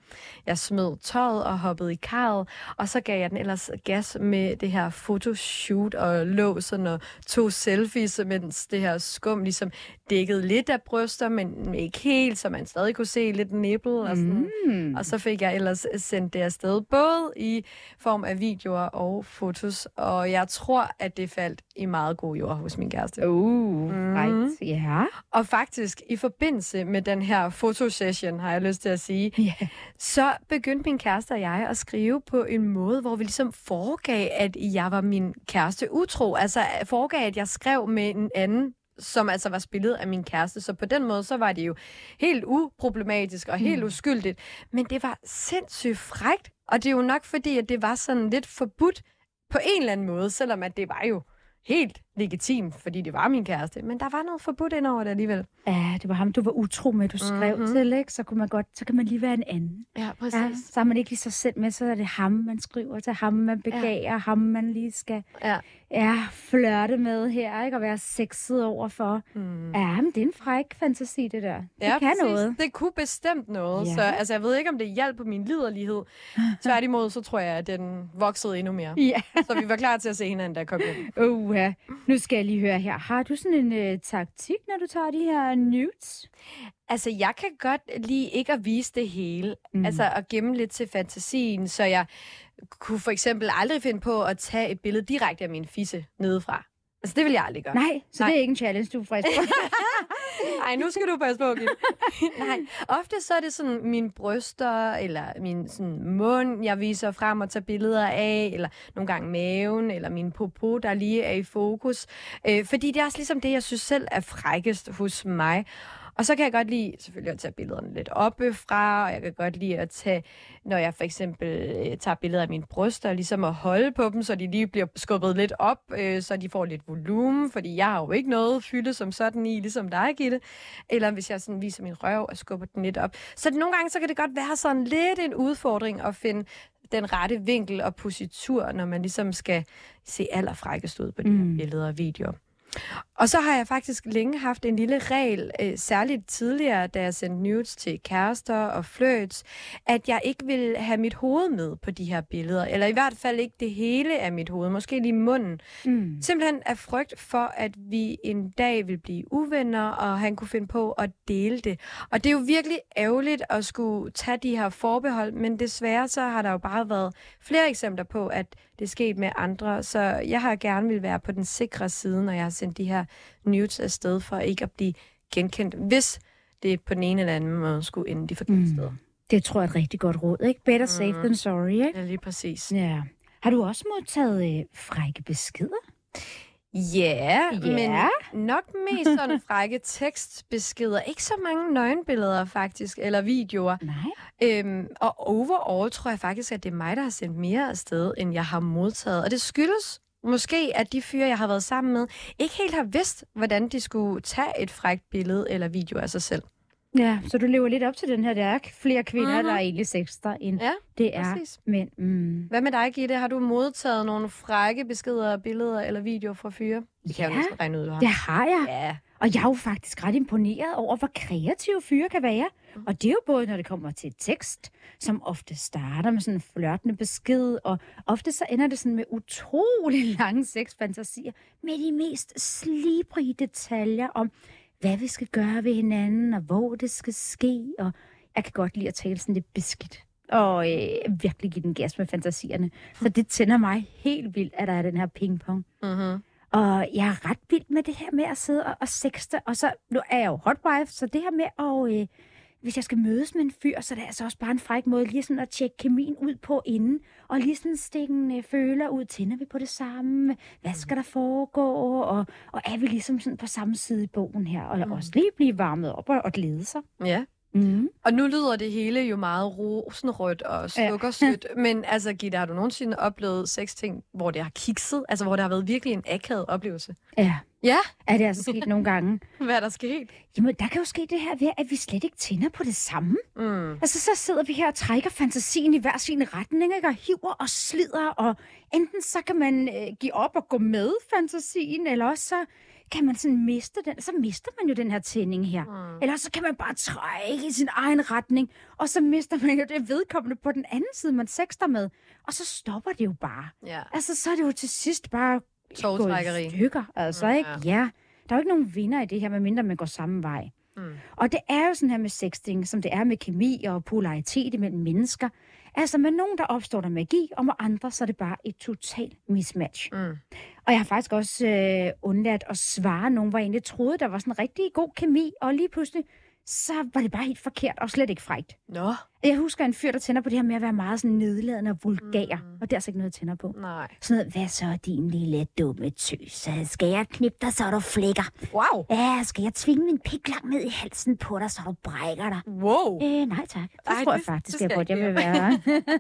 Jeg smed tøjet og hoppede i karret, og så gav jeg den ellers gas med det her fotoshoot og lå sådan og tog selfies, mens det her skum ligesom dækkede lidt af bryster, men ikke helt, så man stadig kunne se lidt nipple og sådan. Mm. Og så fik jeg ellers sendt det afsted, både i form af videoer og fotos. Og jeg tror, at det faldt i meget god jord hos min kæreste. Uh, Mhm. right. Ja. Og faktisk, i forbindelse med den her fotosession, har jeg lyst til at sige, Ja. så begyndte min kæreste og jeg at skrive på en måde, hvor vi ligesom foregav, at jeg var min kæreste utro. Altså foregav, at jeg skrev med en anden som altså var spillet af min kæreste. Så på den måde, så var det jo helt uproblematisk og helt Mm. uskyldigt. Men det var sindssygt frægt, og det er jo nok fordi, at det var sådan lidt forbudt på en eller anden måde, selvom at det var jo helt legitimt, fordi det var min kæreste. Men der var noget forbudt ind over det alligevel. ja, det var ham, du var utro med, du skrev Mhm. til, ikke? Så, kunne man godt, så kan man lige være en anden. Ja, Ja, så har man ikke lige sig selv med, så er det ham, man skriver til, ham man begager, ja. ham man lige skal Ja. ja, flørte med her, ikke? Og være sexet overfor. Mm. Ja, men det er en fræk fantasi, det der. Det Ja, kan præcis. noget. Det kunne bestemt noget. Ja. Så altså, jeg ved ikke, om det hjalp på min liderlighed. Tværtimod, så tror jeg, at den voksede endnu mere. Ja. Så vi var klar til at se hinanden, der kom hjem. Uh, ja. Nu skal jeg lige høre her. Har du sådan en øh, taktik, når du tager de her nudes? Altså, jeg kan godt lide ikke at vise det hele. Mm. Altså, at gemme lidt til fantasien, så jeg kunne for eksempel aldrig finde på at tage et billede direkte af min fisse nedefra. Altså, det vil jeg aldrig gøre. Nej, så Nej. det er ikke en challenge, du er frisk på. Ej, nu skal du passe på, Gitte. Nej, ofte så er det sådan mine bryster, eller min sådan, mund, jeg viser frem og tager billeder af, eller nogle gange maven, eller min popo, der lige er i fokus. Øh, fordi det er også ligesom det, jeg synes selv er frækkest hos mig. Og så kan jeg godt lide selvfølgelig at tage billederne lidt oppefra, og jeg kan godt lide at tage, når jeg for eksempel øh, tager billeder af mine bryster, ligesom at holde på dem, så de lige bliver skubbet lidt op, øh, så de får lidt volumen, fordi jeg har jo ikke noget fylde som sådan i, ligesom dig, Gitte. Eller hvis jeg sådan viser min røv og skubber den lidt op. Så nogle gange så kan det godt være sådan lidt en udfordring at finde den rette vinkel og positur, når man ligesom skal se allerfrækkest ud på de her Mm. billeder og videoer. Og så har jeg faktisk længe haft en lille regel, øh, særligt tidligere, da jeg sendte nudes til kærester og flirts, at jeg ikke vil have mit hoved med på de her billeder, eller i hvert fald ikke det hele af mit hoved, måske lige munden. mm. Simpelthen af frygt for, at vi en dag vil blive uvenner, og han kunne finde på at dele det. Og det er jo virkelig ærgerligt at skulle tage de her forbehold, men desværre så har der jo bare været flere eksempler på, at det er sket med andre. Så jeg har gerne vil være på den sikre side, når jeg har sendt de her nudes afsted, for ikke at blive genkendt, hvis det på den ene eller anden måde skulle ende de forkerte Mm. steder. Det tror jeg er et rigtig godt råd, ikke? Better safe Mm. than sorry, ikke? Ja, lige præcis. Ja. Har du også modtaget øh, frække beskeder? Ja, Ja. men nok mest sådan frække tekstbeskeder. Ikke så mange nøgenbilleder faktisk, eller videoer. Nej. Øhm, og overall tror jeg faktisk, at det er mig, der har sendt mere afsted, end jeg har modtaget. Og det skyldes måske, at de fyre, jeg har været sammen med, ikke helt har vidst, hvordan de skulle tage et frækt billede eller video af sig selv. Ja, så du lever lidt op til den her, der er flere kvinder, mm-hmm. der er egentlig sexter, end Ja, det er præcis. mænd. Mm. Hvad med dig, Gitte? Har du modtaget nogle frække beskeder, billeder eller videoer fra fyre? Det kan jeg Ja. jo næsten regne ud, du har. Det har jeg. Ja. Og jeg er jo faktisk ret imponeret over, hvor kreative fyre kan være. Og det er jo både, når det kommer til tekst, som ofte starter med sådan en flørtende besked, og ofte så ender det sådan med utrolig lange sexfantasier, med de mest slibrige detaljer om, hvad vi skal gøre ved hinanden, og hvor det skal ske, og jeg kan godt lide at tale sådan lidt beskidt og øh, virkelig give den gas med fantasierne. Så det tænder mig helt vildt, at der er den her pingpong. Mm-hmm. Og jeg er ret vild med det her med at sidde og, og sexte. Og så, nu er jeg jo hot wife, så det her med at... Øh, hvis jeg skal mødes med en fyr, så er det altså også bare en fræk måde lige sådan at tjekke kemien ud på inden, og lige sådan stikke en føler ud, tænder vi på det samme, hvad skal der foregå, og, og er vi ligesom sådan på samme side i bogen her, og mm. også lige blive varmet op og, og glæde sig. Ja. Mm. Og nu lyder det hele jo meget rosenrødt og sukkersødt, ja. men altså Gitte, har du nogensinde oplevet seks ting, hvor det har kikset? Altså hvor det har været virkelig en akavet oplevelse? Ja. Ja? Er det altså sket nogle gange? Hvad er der sket? Jamen, der kan jo ske det her ved, at vi slet ikke tænder på det samme. Mm. Altså, så sidder vi her og trækker fantasien i hver sin retning, ikke? og hiver og slider, og enten så kan man øh, give op og gå med fantasien, eller også så kan man sådan miste den, så mister man jo den her tænding her. Mm. Eller så kan man bare trække i sin egen retning, og så mister man jo det vedkommende på den anden side, man sexter med. Og så stopper det jo bare. Ja. Altså, så er det jo til sidst bare gået i stykker. Altså, Mm, ikke? Ja. Der er jo ikke nogen vinder i det her, medmindre man går samme vej. Mm. Og det er jo sådan her med sexting, som det er med kemi og polaritet imellem mennesker. Altså med nogen, der opstår der magi, og med andre, så er det bare et totalt mismatch. Mm. Og jeg har faktisk også øh, undladt at svare nogen, hvor jeg egentlig troede, der var sådan en rigtig god kemi, og lige pludselig, så var det bare helt forkert og slet ikke frægt. Nå, Jeg husker en fyr, der tænder på det her med at være meget sådan nedladende og vulgær, mm. og det er altså ikke noget, jeg tænder på. nej. Sådan noget, hvad så din lille dumme tøs? Skal jeg knippe dig, så du flækker? Wow. Ja, skal jeg tvinge min pik langt ned i halsen på dig, så du brækker dig? Wow. Øh, nej tak. Det Ej, tror jeg det- faktisk, det jeg skal godt, jeg jeg vil være.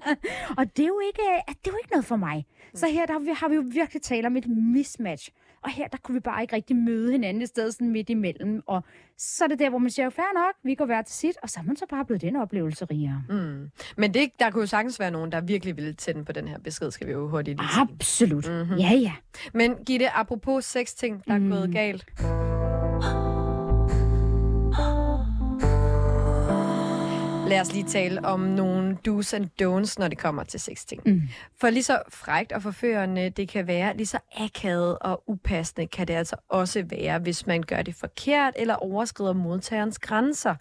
og det er, jo ikke, det er jo ikke noget for mig. Så her der har vi, har vi jo virkelig talt om et mismatch. Og her der kunne vi bare ikke rigtig møde hinanden i stedet sådan midt imellem. Og så er det der, hvor man siger, fair nok, vi går hver til sit, og så er man så bare blevet den oplevelse rigere. Mm. Men det, der kunne jo sagtens være nogen, der virkelig ville tænde på den her besked, skal vi jo hurtigt lige sige. Absolut. Mhm. Ja, ja. Men Gitte, apropos seks ting, der er Mm. gået galt. Lad os lige tale om nogle do's and don'ts, når det kommer til sexting. Mm. For lige så frægt og forførende det kan være, lige så akavet og upassende kan det altså også være, hvis man gør det forkert eller overskrider modtagerens grænser.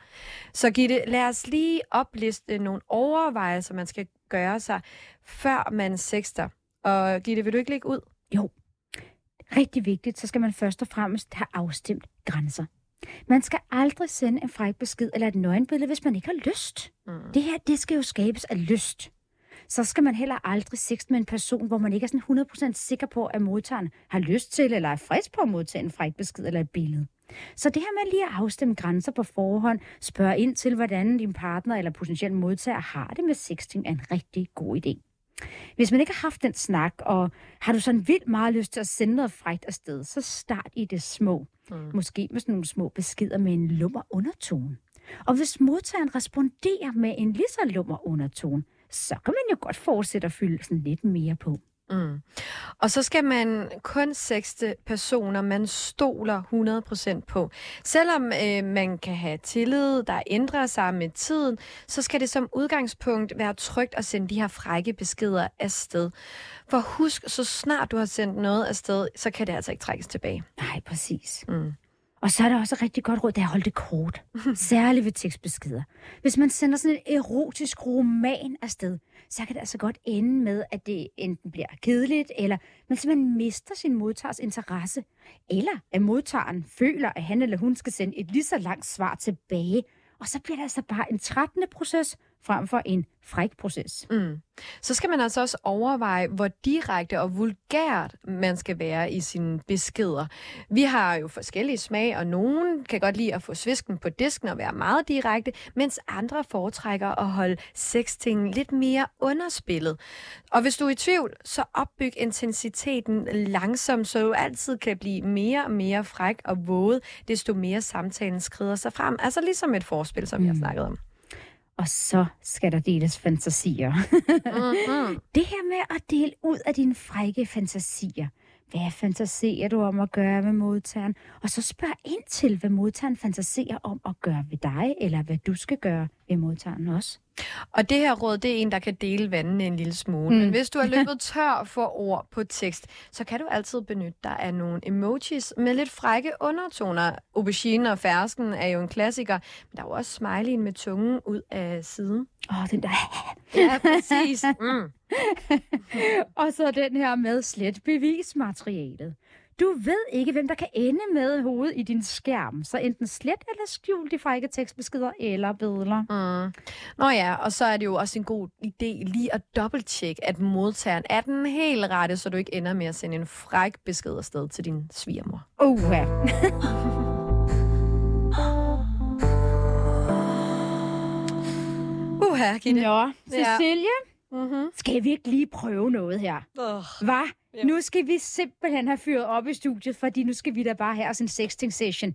Så Gitte, lad os lige opliste nogle overvejelser, man skal gøre sig, før man sexter. Og Gitte, vil du ikke lægge ud? Jo. Rigtig vigtigt, så skal man først og fremmest have afstemt grænser. Man skal aldrig sende en fræk besked eller et nøgenbillede, hvis man ikke har lyst. Mm. Det her, det skal jo skabes af lyst. Så skal man heller aldrig sexte med en person, hvor man ikke er sådan 100% sikker på, at modtageren har lyst til eller er frisk på at modtage en fræk besked eller et billede. Så det her med lige at afstemme grænser på forhånd, spørge ind til, hvordan din partner eller potentiel modtager har det med sexting, er en rigtig god idé. Hvis man ikke har haft den snak, og har du sådan vildt meget lyst til at sende noget frækt afsted, så start i det små. Mm. Måske med sådan nogle små beskeder med en lummer undertone. Og hvis modtageren responderer med en lige så lummer undertone, så kan man jo godt fortsætte at fylde sådan lidt mere på. Mm. Og så skal man kun sexte personer, man stoler 100% på. Selvom øh, man kan have tillid, der ændrer sig med tiden, så skal det som udgangspunkt være trygt at sende de her frække beskeder afsted. For husk, så snart du har sendt noget afsted, så kan det altså ikke trækkes tilbage. Nej, præcis. Mm. Og så er der også et rigtig godt råd, det er at holde det kort. Særligt ved tekstbeskeder. Hvis man sender sådan en erotisk roman afsted, så kan det altså godt ende med, at det enten bliver kedeligt, eller man simpelthen mister sin modtagers interesse. Eller at modtageren føler, at han eller hun skal sende et lige så langt svar tilbage. Og så bliver det altså bare en trættende proces, frem for en fræk proces. Mm. Så skal man altså også overveje, hvor direkte og vulgært man skal være i sine beskeder. Vi har jo forskellige smag, og nogen kan godt lide at få svisken på disken og være meget direkte, mens andre foretrækker at holde sexting lidt mere underspillet. Og hvis du er i tvivl, så opbyg intensiteten langsomt, så du altid kan blive mere og mere fræk og våget, desto mere samtalen skrider sig frem. Altså ligesom et forspil, som mm. jeg snakkede om. Og så skal der deles fantasier. Mm-hmm. Det her med at dele ud af dine frække fantasier hvad fantaserer du om at gøre med modtageren? Og så spørg ind til, hvad modtageren fantaserer om at gøre ved dig, eller hvad du skal gøre ved modtageren også. Og det her råd, det er en, der kan dele vandene en lille smule. Mm. Men hvis du er løbet tør for ord på tekst, så kan du altid benytte dig af nogle emojis med lidt frække undertoner. Aubergine og fersken er jo en klassiker, men der er jo også smileyen med tungen ud af siden. Åh, oh, den der... Ja, præcis. Mm. og så den her med slet bevismaterialet. Du ved ikke, hvem der kan ende med hovedet i din skærm, så enten slet eller skjul de frække tekstbeskeder eller billeder. Mm. Nå ja, og så er det jo også en god idé lige at dobbelttjekke, at modtageren er den helt rette, så du ikke ender med at sende en fræk besked afsted til din svigermor. Uh, ja. Uha, Gitte. Nå, Cecilie, Mm-hmm. skal vi ikke lige prøve noget her? Oh. Hvad? Ja. Nu skal vi simpelthen have fyret op i studiet, fordi nu skal vi da bare have os en sexting session.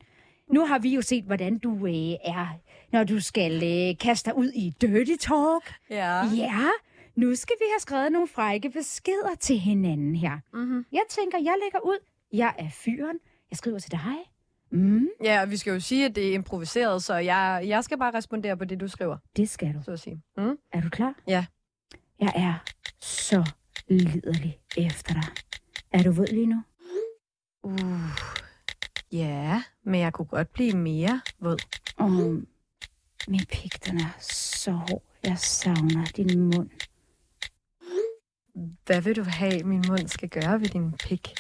Nu har vi jo set, hvordan du øh, er, når du skal øh, kaste dig ud i dirty talk. Ja. Ja, nu skal vi have skrevet nogle frække beskeder til hinanden her. Mm-hmm. Jeg tænker, jeg lægger ud. Jeg er fyren. Jeg skriver til dig. Mm, Ja, og vi skal jo sige, at det er improviseret, så jeg, jeg skal bare respondere på det, du skriver, det skal du. så at sige. Mm? Er du klar? Ja. Jeg er så liderlig efter dig. Er du våd lige nu? Uh. Ja, men jeg kunne godt blive mere våd. Og min pik, den er så hård. Jeg savner din mund. Hvad vil du have, min mund skal gøre ved din pik?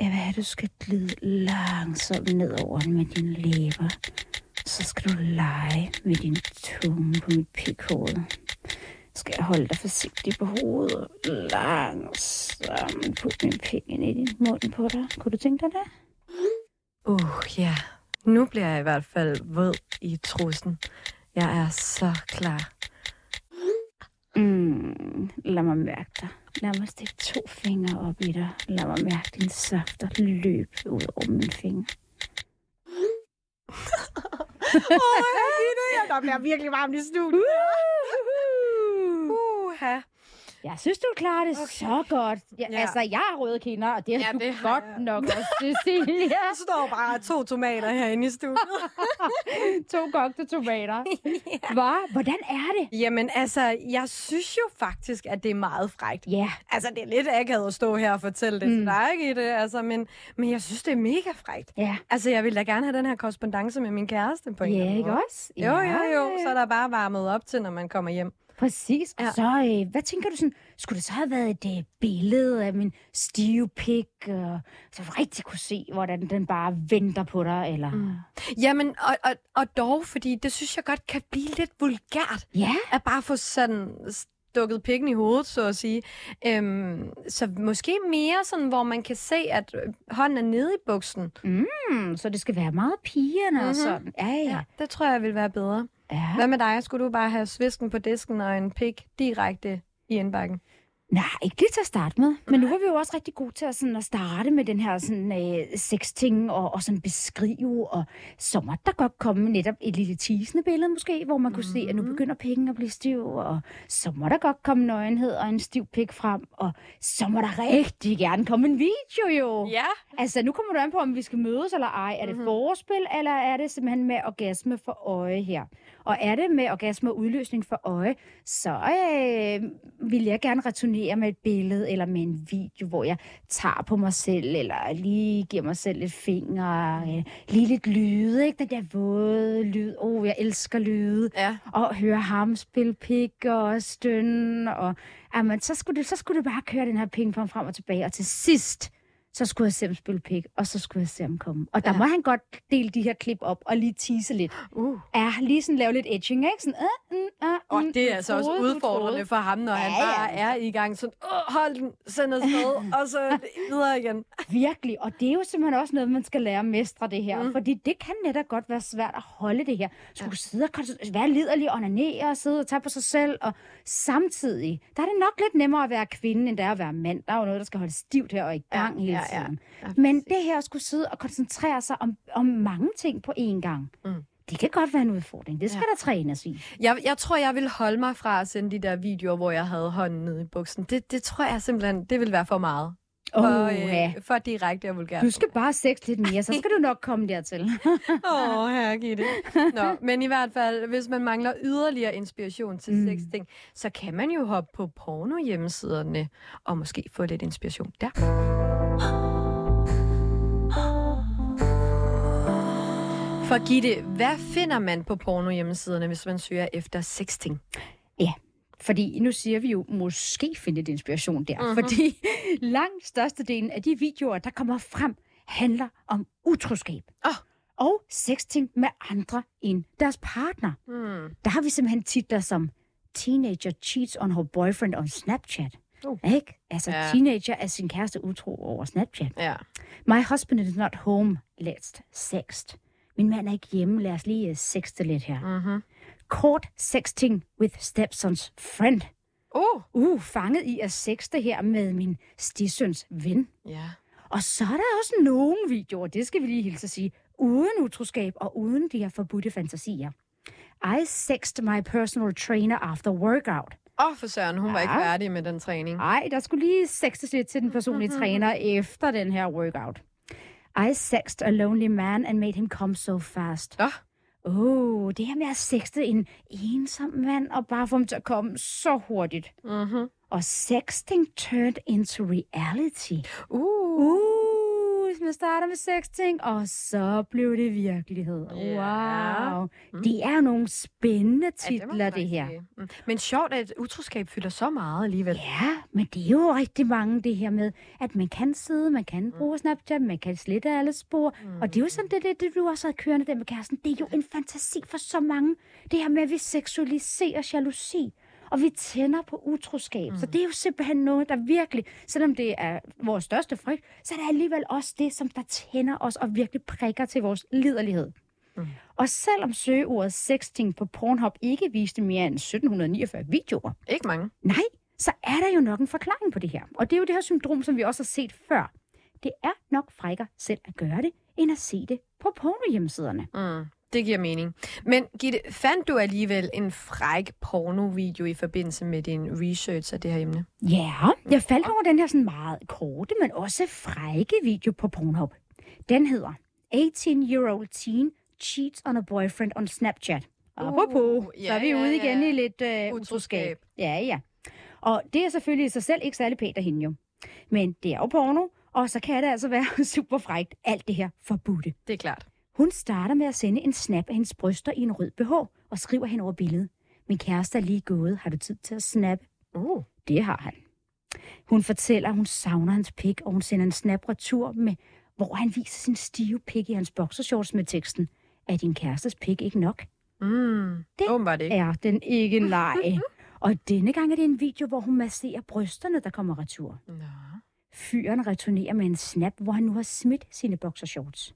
Jeg vil have, at du skal glide langsomt ned over den med dine læber. Så skal du lege med din tunge på mit pikhoved. Skal jeg holde dig forsigtigt på hovedet og langsomt putte min ind i din mund på dig? Kunne du tænke dig det? Uh, ja. Nu bliver jeg i hvert fald våd i trussen. Jeg er så klar. Mm, lad mig mærke dig. Lad mig stikke to fingre op i dig. Lad mig mærke din safter løbe ud over mine fingre. Åh, oh, der bliver virkelig varmt i studiet. Uha. Jeg synes, du klarer det Okay. så godt. Ja, Ja. ja. Altså, jeg har røde kinder, og det er Ja, ja, du det godt jeg. nok også, Cecilia. Der står bare to tomater herinde i studiet. to kogte tomater. Hvad? Hvordan er det? Jamen altså, jeg synes jo faktisk, at det er meget frægt. Ja, Altså, det er lidt akavet at stå her og fortælle det mm. til dig, ikke? Det, altså, men, men jeg synes, det er mega frægt. ja. Altså, jeg vil da gerne have den her korrespondence med min kæreste på en eller Ja, anden ikke også? Jo, jo, jo. ja, Så er der bare varmet op til, når man kommer hjem. Præcis. Ja. Så øh, hvad tænker du sådan, skulle det så have været et øh, billede af min stive pik, øh, så du rigtig kunne se, hvordan den bare venter på dig, eller... Mm. Jamen, og, og, og dog, fordi det synes jeg godt kan blive lidt vulgært. Ja, At bare få sådan stukket pikken i hovedet, så at sige. Øhm, så måske mere sådan, hvor man kan se, at øh, hånden er nede i buksen. mm, så det skal være meget pigerne mm-hmm. og Mhm. sådan. Ja, ja. Ja, det tror jeg vil være bedre ja. Hvad med dig? Skulle du bare have svisken på disken og en pik direkte i indbakken? Nej, ikke lige til at starte med. Men nu var vi jo også rigtig gode til at, sådan, at starte med den her sådan, øh, sexting og, og sådan beskrive. Og så måtte der godt komme netop et lille teasende billede måske, hvor man kunne mm. se, at nu begynder pikken at blive stiv. Og så må der godt komme nøgenhed og en stiv pik frem. Og så må der rigtig gerne komme en video jo. Ja. Altså, nu kommer du an på, om vi skal mødes eller ej. Er det Mhm. forspil, eller er det simpelthen med orgasme for øje her? Og er det med orgasme og udløsning for øje, så øh, vil jeg gerne returnere med et billede eller med en video, hvor jeg tager på mig selv, eller lige giver mig selv lidt finger, øh, lige lidt lyde, ikke? Den der våde lyd. Åh, oh, jeg elsker lyde Ja. og høre ham spille pik og stønne, og jamen, så, skulle det, så skulle det bare køre den her pingpong frem og tilbage, og til sidst, så skulle jeg se ham spille pik, og så skulle jeg se ham komme. Og der Ja. ja. må han godt dele de her klip op, og lige tease lidt. Uh. Ja, lige sådan lave lidt edging, ikke? Sådan, uh, uh, uh, Og mm, det er du altså også troede, udfordrende troede. for ham, når Ja, han ja. bare er i gang. Sådan, Åh, hold den, send afsted, og så videre igen. Virkelig, og det er jo simpelthen også noget, man skal lære at mestre det her, Mm. mm. fordi det kan netop godt være svært at holde det her. Ja. du sidde og være liderlig og onanere og sidde og tage på sig selv, og samtidig, der er det nok lidt nemmere at være kvinde, end det er at være mand. Der er jo noget, der skal holde stivt her og i gang Ja, hele ja, ja. Men det her at skulle sidde og koncentrere sig om, om mange ting på én gang, Mm. det kan godt være en udfordring. Det skal Ja. der trænes i. Jeg, jeg tror, jeg vil holde mig fra at sende de der videoer, hvor jeg havde hånden nede i buksen. Det, det tror jeg simpelthen, det vil være for meget. for, Åh, ja. for direkte og vulgært. Du skal bare sex lidt mere, så skal du nok komme dertil. Åh, oh, her Gitte. Nå, men i hvert fald, hvis man mangler yderligere inspiration til mm. sexting, så kan man jo hoppe på porno hjemmesiderne og måske få lidt inspiration der. For Gitte, hvad finder man på porno hjemmesiderne, hvis man søger efter sexting? Ja, fordi nu siger vi jo, måske finde lidt inspiration der. Mm-hmm. Fordi langt størstedelen af de videoer, der kommer frem, handler om utroskab. Oh. Og sexting med andre end deres partner. Hmm. Der har vi simpelthen titler som Teenager cheats on her boyfriend on Snapchat. Uh. Ikke? Altså, Ja. teenager er sin kæreste utro over Snapchat. Ja. My husband is not home. Let's sext. Min mand er ikke hjemme. Lad os lige uh, sexte lidt her. Mm-hmm. Caught sexting with stepson's friend. Uh. Uh, fanget i at sexte her med min stidsøns ven. Ja. Og så er der også nogle videoer, det skal vi lige hilse at sige, uden utroskab og uden de her forbudte fantasier. I sexed my personal trainer after workout. Åh, oh, for søren, hun ja. var ikke færdig med den træning. Ej, der skulle lige sextes lidt til den personlige træner efter den her workout. I sexed a lonely man and made him come so fast. Nå, Oh, det her med at sexte en ensom mand og bare få ham til at komme så hurtigt. mm-hmm. Og sexting turned into reality. Uh. Uh, hvis man starter med sexting, og så blev det virkelighed. Wow. Det er nogle spændende Ja, det titler, det her. Mm. Men sjovt, at utroskab fylder så meget alligevel. Ja, men det er jo rigtig mange det her med, at man kan sidde, man kan bruge Snapchat, man kan slette alle spor. Mm. Og det er jo sådan, det, det, det du også har kørende der med kæresten. Det er jo en fantasi for så mange. Det her med, at vi seksualiserer jalousi. Og vi tænder på utroskab. Mm. Så det er jo simpelthen noget, der virkelig, selvom det er vores største frygt, så er det alligevel også det, som der tænder os og virkelig prikker til vores liderlighed. Mm. Og selvom søgeordet sexting på Pornhub ikke viste mere end 1749 videoer, Ikke mange. Nej, så er der jo nok en forklaring på det her. Og det er jo det her syndrom, som vi også har set før. Det er nok frækker selv at gøre det, end at se det på pornohjemmesiderne. Mm. Det giver mening. Men Gitte, fandt du alligevel en fræk pornovideo i forbindelse med din research af det her emne? Ja, jeg faldt over den her sådan meget korte, men også frække video på Pornhub. Den hedder 18-year-old teen cheats on a boyfriend on Snapchat. Apropos, ja, så er vi ude igen i lidt uh, utroskab. Ja, ja. Og det er selvfølgelig i sig selv ikke særlig pænt af hende jo. Men det er jo porno, og så kan det altså være super frækt, alt det her forbudte. Det er klart. Hun starter med at sende en snap af hendes bryster i en rød BH og skriver hen over billedet. Min kæreste er lige gået. Har du tid til at snappe? Uh. Det har han. Hun fortæller, at hun savner hans pik, og hun sender en snap retur med, hvor han viser sin stive pik i hans boxershorts med teksten. Er din kærestes pik ikke nok? Mm. Det Åbenbart ikke. Er den ikke nej? og denne gang er det en video, hvor hun masserer brysterne, der kommer retur. Nå. Fyren returnerer med en snap, hvor han nu har smidt sine boxershorts.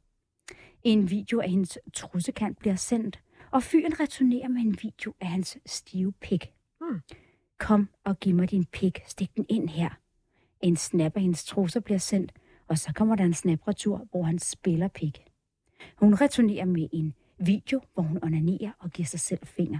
En video af hendes trussekant bliver sendt, og fyren returnerer med en video af hans stive pik. Hmm. Kom og giv mig din pik, stik den ind her. En snap af hendes trusser bliver sendt, og så kommer der en snap retur, hvor han spiller pik. Hun returnerer med en video, hvor hun onanerer og giver sig selv finger.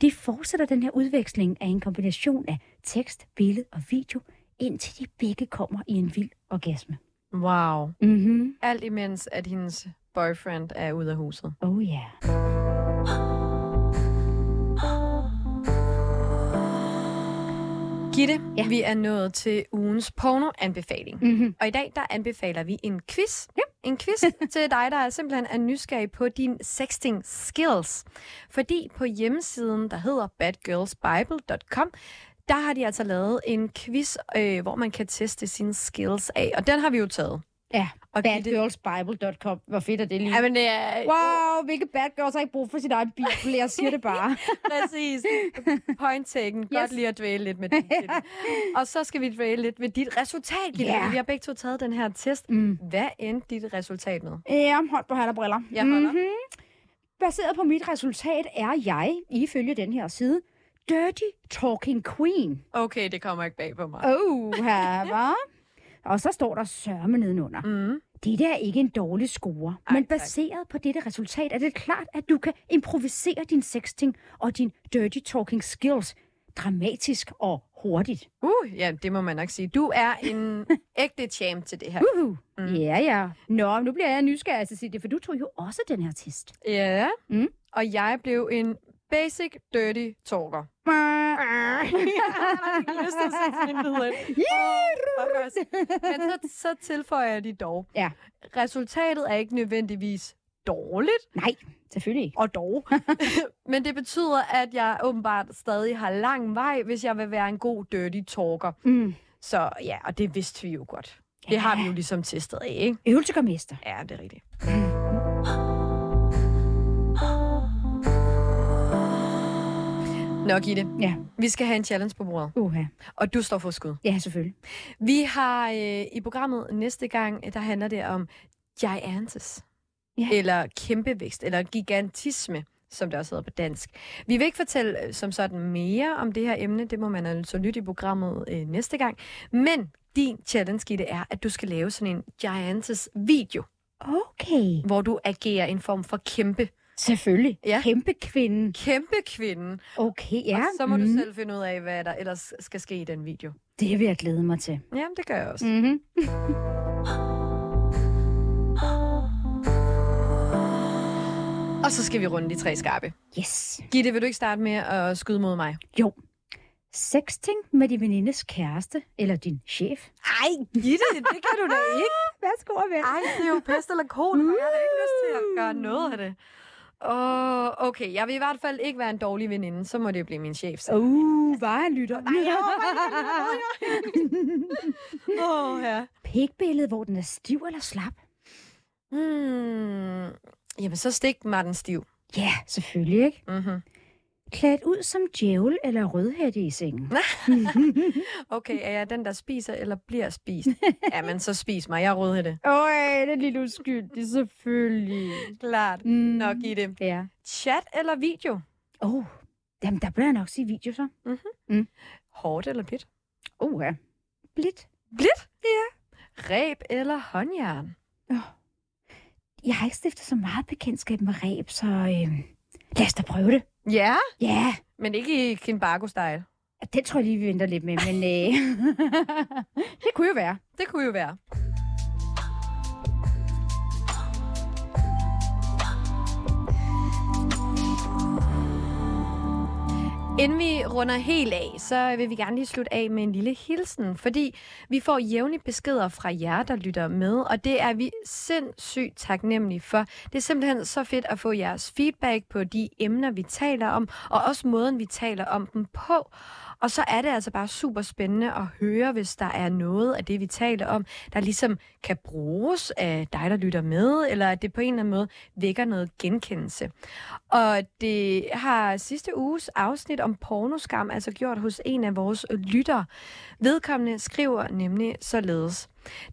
De fortsætter den her udveksling af en kombination af tekst, billede og video, indtil de begge kommer i en vild orgasme. Wow. Mhm. Alt imens, at hendes boyfriend er ude af huset. Oh. Yeah. Gitte, ja. vi er nået til ugens porno-anbefaling. Mm-hmm. Og i dag, der anbefaler vi en quiz. Ja. En quiz til dig, der er simpelthen er nysgerrig på din sexting skills. Fordi på hjemmesiden, der hedder badgirlsbible.com, der har de altså lavet en quiz, øh, hvor man kan teste sine skills af. Og den har vi jo taget. Ja, Og badgirlsbible.com. Hvor fedt er det lige? Jamen, det er... Wow, hvilke bad girls har ikke brug for sit egen bibel? Jeg siger det bare. Præcis. Point taken. Yes. Godt lige at dvæle lidt med det. Og så skal vi dvæle lidt ved dit resultat, Gitte. Ja. Vi har begge to taget den her test. Mm. Hvad endte dit resultat med? Ja, hold på hat og briller. Jeg holder. Mhm. Baseret på mit resultat er jeg, ifølge den her side, Dirty Talking Queen. Okay, det kommer ikke bag på mig. Oh, her, hva? Og så står der sørme nedenunder. Mm. Det der er ikke en dårlig score, Ej, men baseret på dette resultat er det klart, at du kan improvisere din sexting og din dirty talking skills dramatisk og hurtigt. Uh, ja, det må man nok sige. Du er en ægte champ til det her. Uhu. Mm. Ja, ja. Nå, nu bliver jeg nysgerrig det, for du tog jo også den her test. Ja, Mm. og jeg blev en basic dirty talker. Men så, så tilføjer jeg de dog. Ja. Resultatet er ikke nødvendigvis dårligt, Nej, selvfølgelig og dog. Men det betyder, at jeg åbenbart stadig har lang vej, hvis jeg vil være en god dirty talker. Mm. Så ja, og det vidste vi jo godt. Det har vi jo ligesom testet af, ikke? Øvelse gør mester. Ja, det er rigtigt. Nå, Gitte. Ja. Vi skal have en challenge på bordet, Uha. og du står for skud. Ja, selvfølgelig. Vi har øh, i programmet næste gang, der handler det om giantes. Ja. Eller kæmpevækst, eller gigantisme, som det også hedder på dansk. Vi vil ikke fortælle øh, som sådan mere om det her emne, det må man altså lytte i programmet øh, næste gang. Men din challenge, Gitte, er, at du skal lave sådan en giantes video, Okay. hvor du agerer en form for kæmpe, Selvfølgelig. Ja. Kæmpe kvinde. kæmpe kvinde. Okay, ja. Og så må mm. du selv finde ud af, hvad der ellers skal ske i den video. Det vil jeg glæde mig til. Ja, det gør jeg også. Mm-hmm. Og så skal vi runde de tre skarpe. Yes. Gitte, vil du ikke starte med at skyde mod mig? Jo. Sexting med din venindes kæreste, eller din chef. Ej, Gitte, det kan du da ikke. Værsgo og vel. Ej, det er jo pest eller kol, og jeg har da ikke lyst til at gøre noget af det. Åh, oh, okay, jeg vil i hvert fald ikke være en dårlig veninde, så må det jo blive min chef. Så. Uh, var han lytter. Nej, Åh, oh, ja. Pikbilledet, hvor den er stiv eller slap. Hmm. Jamen, så stik mig den stiv. Ja, selvfølgelig ikke. Mm-hmm. Klædt ud som djævel eller rødhætte i sengen. Okay, er jeg den, der spiser eller bliver spist? Jamen, så spis mig. Jeg er rødhætte. Øj, det er lidt uskyldigt, selvfølgelig. Klart. Mm. Nå, Gitte. Ja. Chat eller video? Åh, oh, jamen der bliver jeg nok sige video så. Hårdt eller blidt? Oh, ja. Blidt. Blidt? Ja. Ræb eller håndjern? Jeg har ikke stiftet så meget bekendtskab med ræb, så øh, lad os da prøve det. Ja, Ja, men ikke i Kimbargo-style. den tror jeg lige, vi venter lidt med, men øh, det kunne jo være. Det kunne jo være. Inden vi runder helt af, så vil vi gerne lige slutte af med en lille hilsen, fordi vi får jævnligt beskeder fra jer, der lytter med, og det er vi sindssygt taknemmelige for. Det er simpelthen så fedt at få jeres feedback på de emner, vi taler om, og også måden, vi taler om dem på. Og så er det altså bare super spændende at høre, hvis der er noget af det, vi taler om, der ligesom kan bruges af dig, der lytter med, eller at det på en eller anden måde vækker noget genkendelse. Og det har sidste uges afsnit om pornoskam altså gjort hos en af vores lyttere. Vedkommende skriver nemlig således.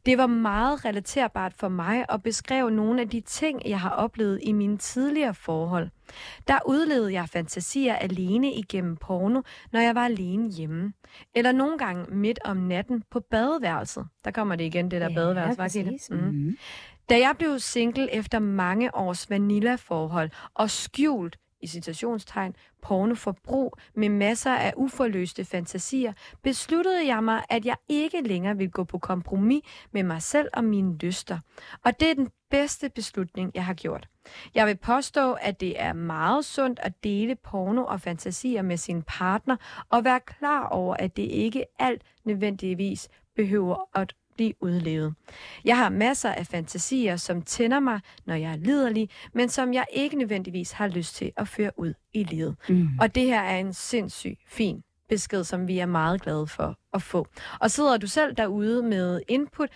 Det var meget relaterbart for mig at beskrive nogle af de ting, jeg har oplevet i mine tidligere forhold. Der udlevede jeg fantasier alene igennem porno, når jeg var alene hjemme. Eller nogle gange midt om natten på badeværelset. Der kommer det igen, det der badeværelse, var. Mm. Mhm. Da jeg blev single efter mange års vanilla-forhold og skjult i citationstegn pornoforbrug med masser af uforløste fantasier, besluttede jeg mig, at jeg ikke længere vil gå på kompromis med mig selv og mine lyster. Og det er den bedste beslutning, jeg har gjort. Jeg vil påstå, at det er meget sundt at dele porno og fantasier med sin partner og være klar over, at det ikke alt nødvendigvis behøver at blive udlevet. Jeg har masser af fantasier, som tænder mig, når jeg er liderlig, men som jeg ikke nødvendigvis har lyst til at føre ud i livet. Mm. Og det her er en sindssyg fin besked, som vi er meget glade for at få. Og sidder du selv derude med input,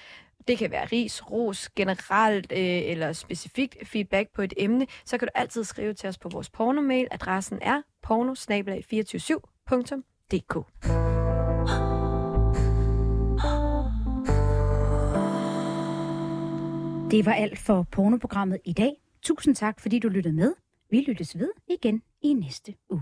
det kan være ris, ros, generelt øh, eller specifikt feedback på et emne, så kan du altid skrive til os på vores pornomail. Adressen er porno 247dk Det var alt for pornoprogrammet i dag. Tusind tak, fordi du lyttede med. Vi lyttes ved igen i næste uge.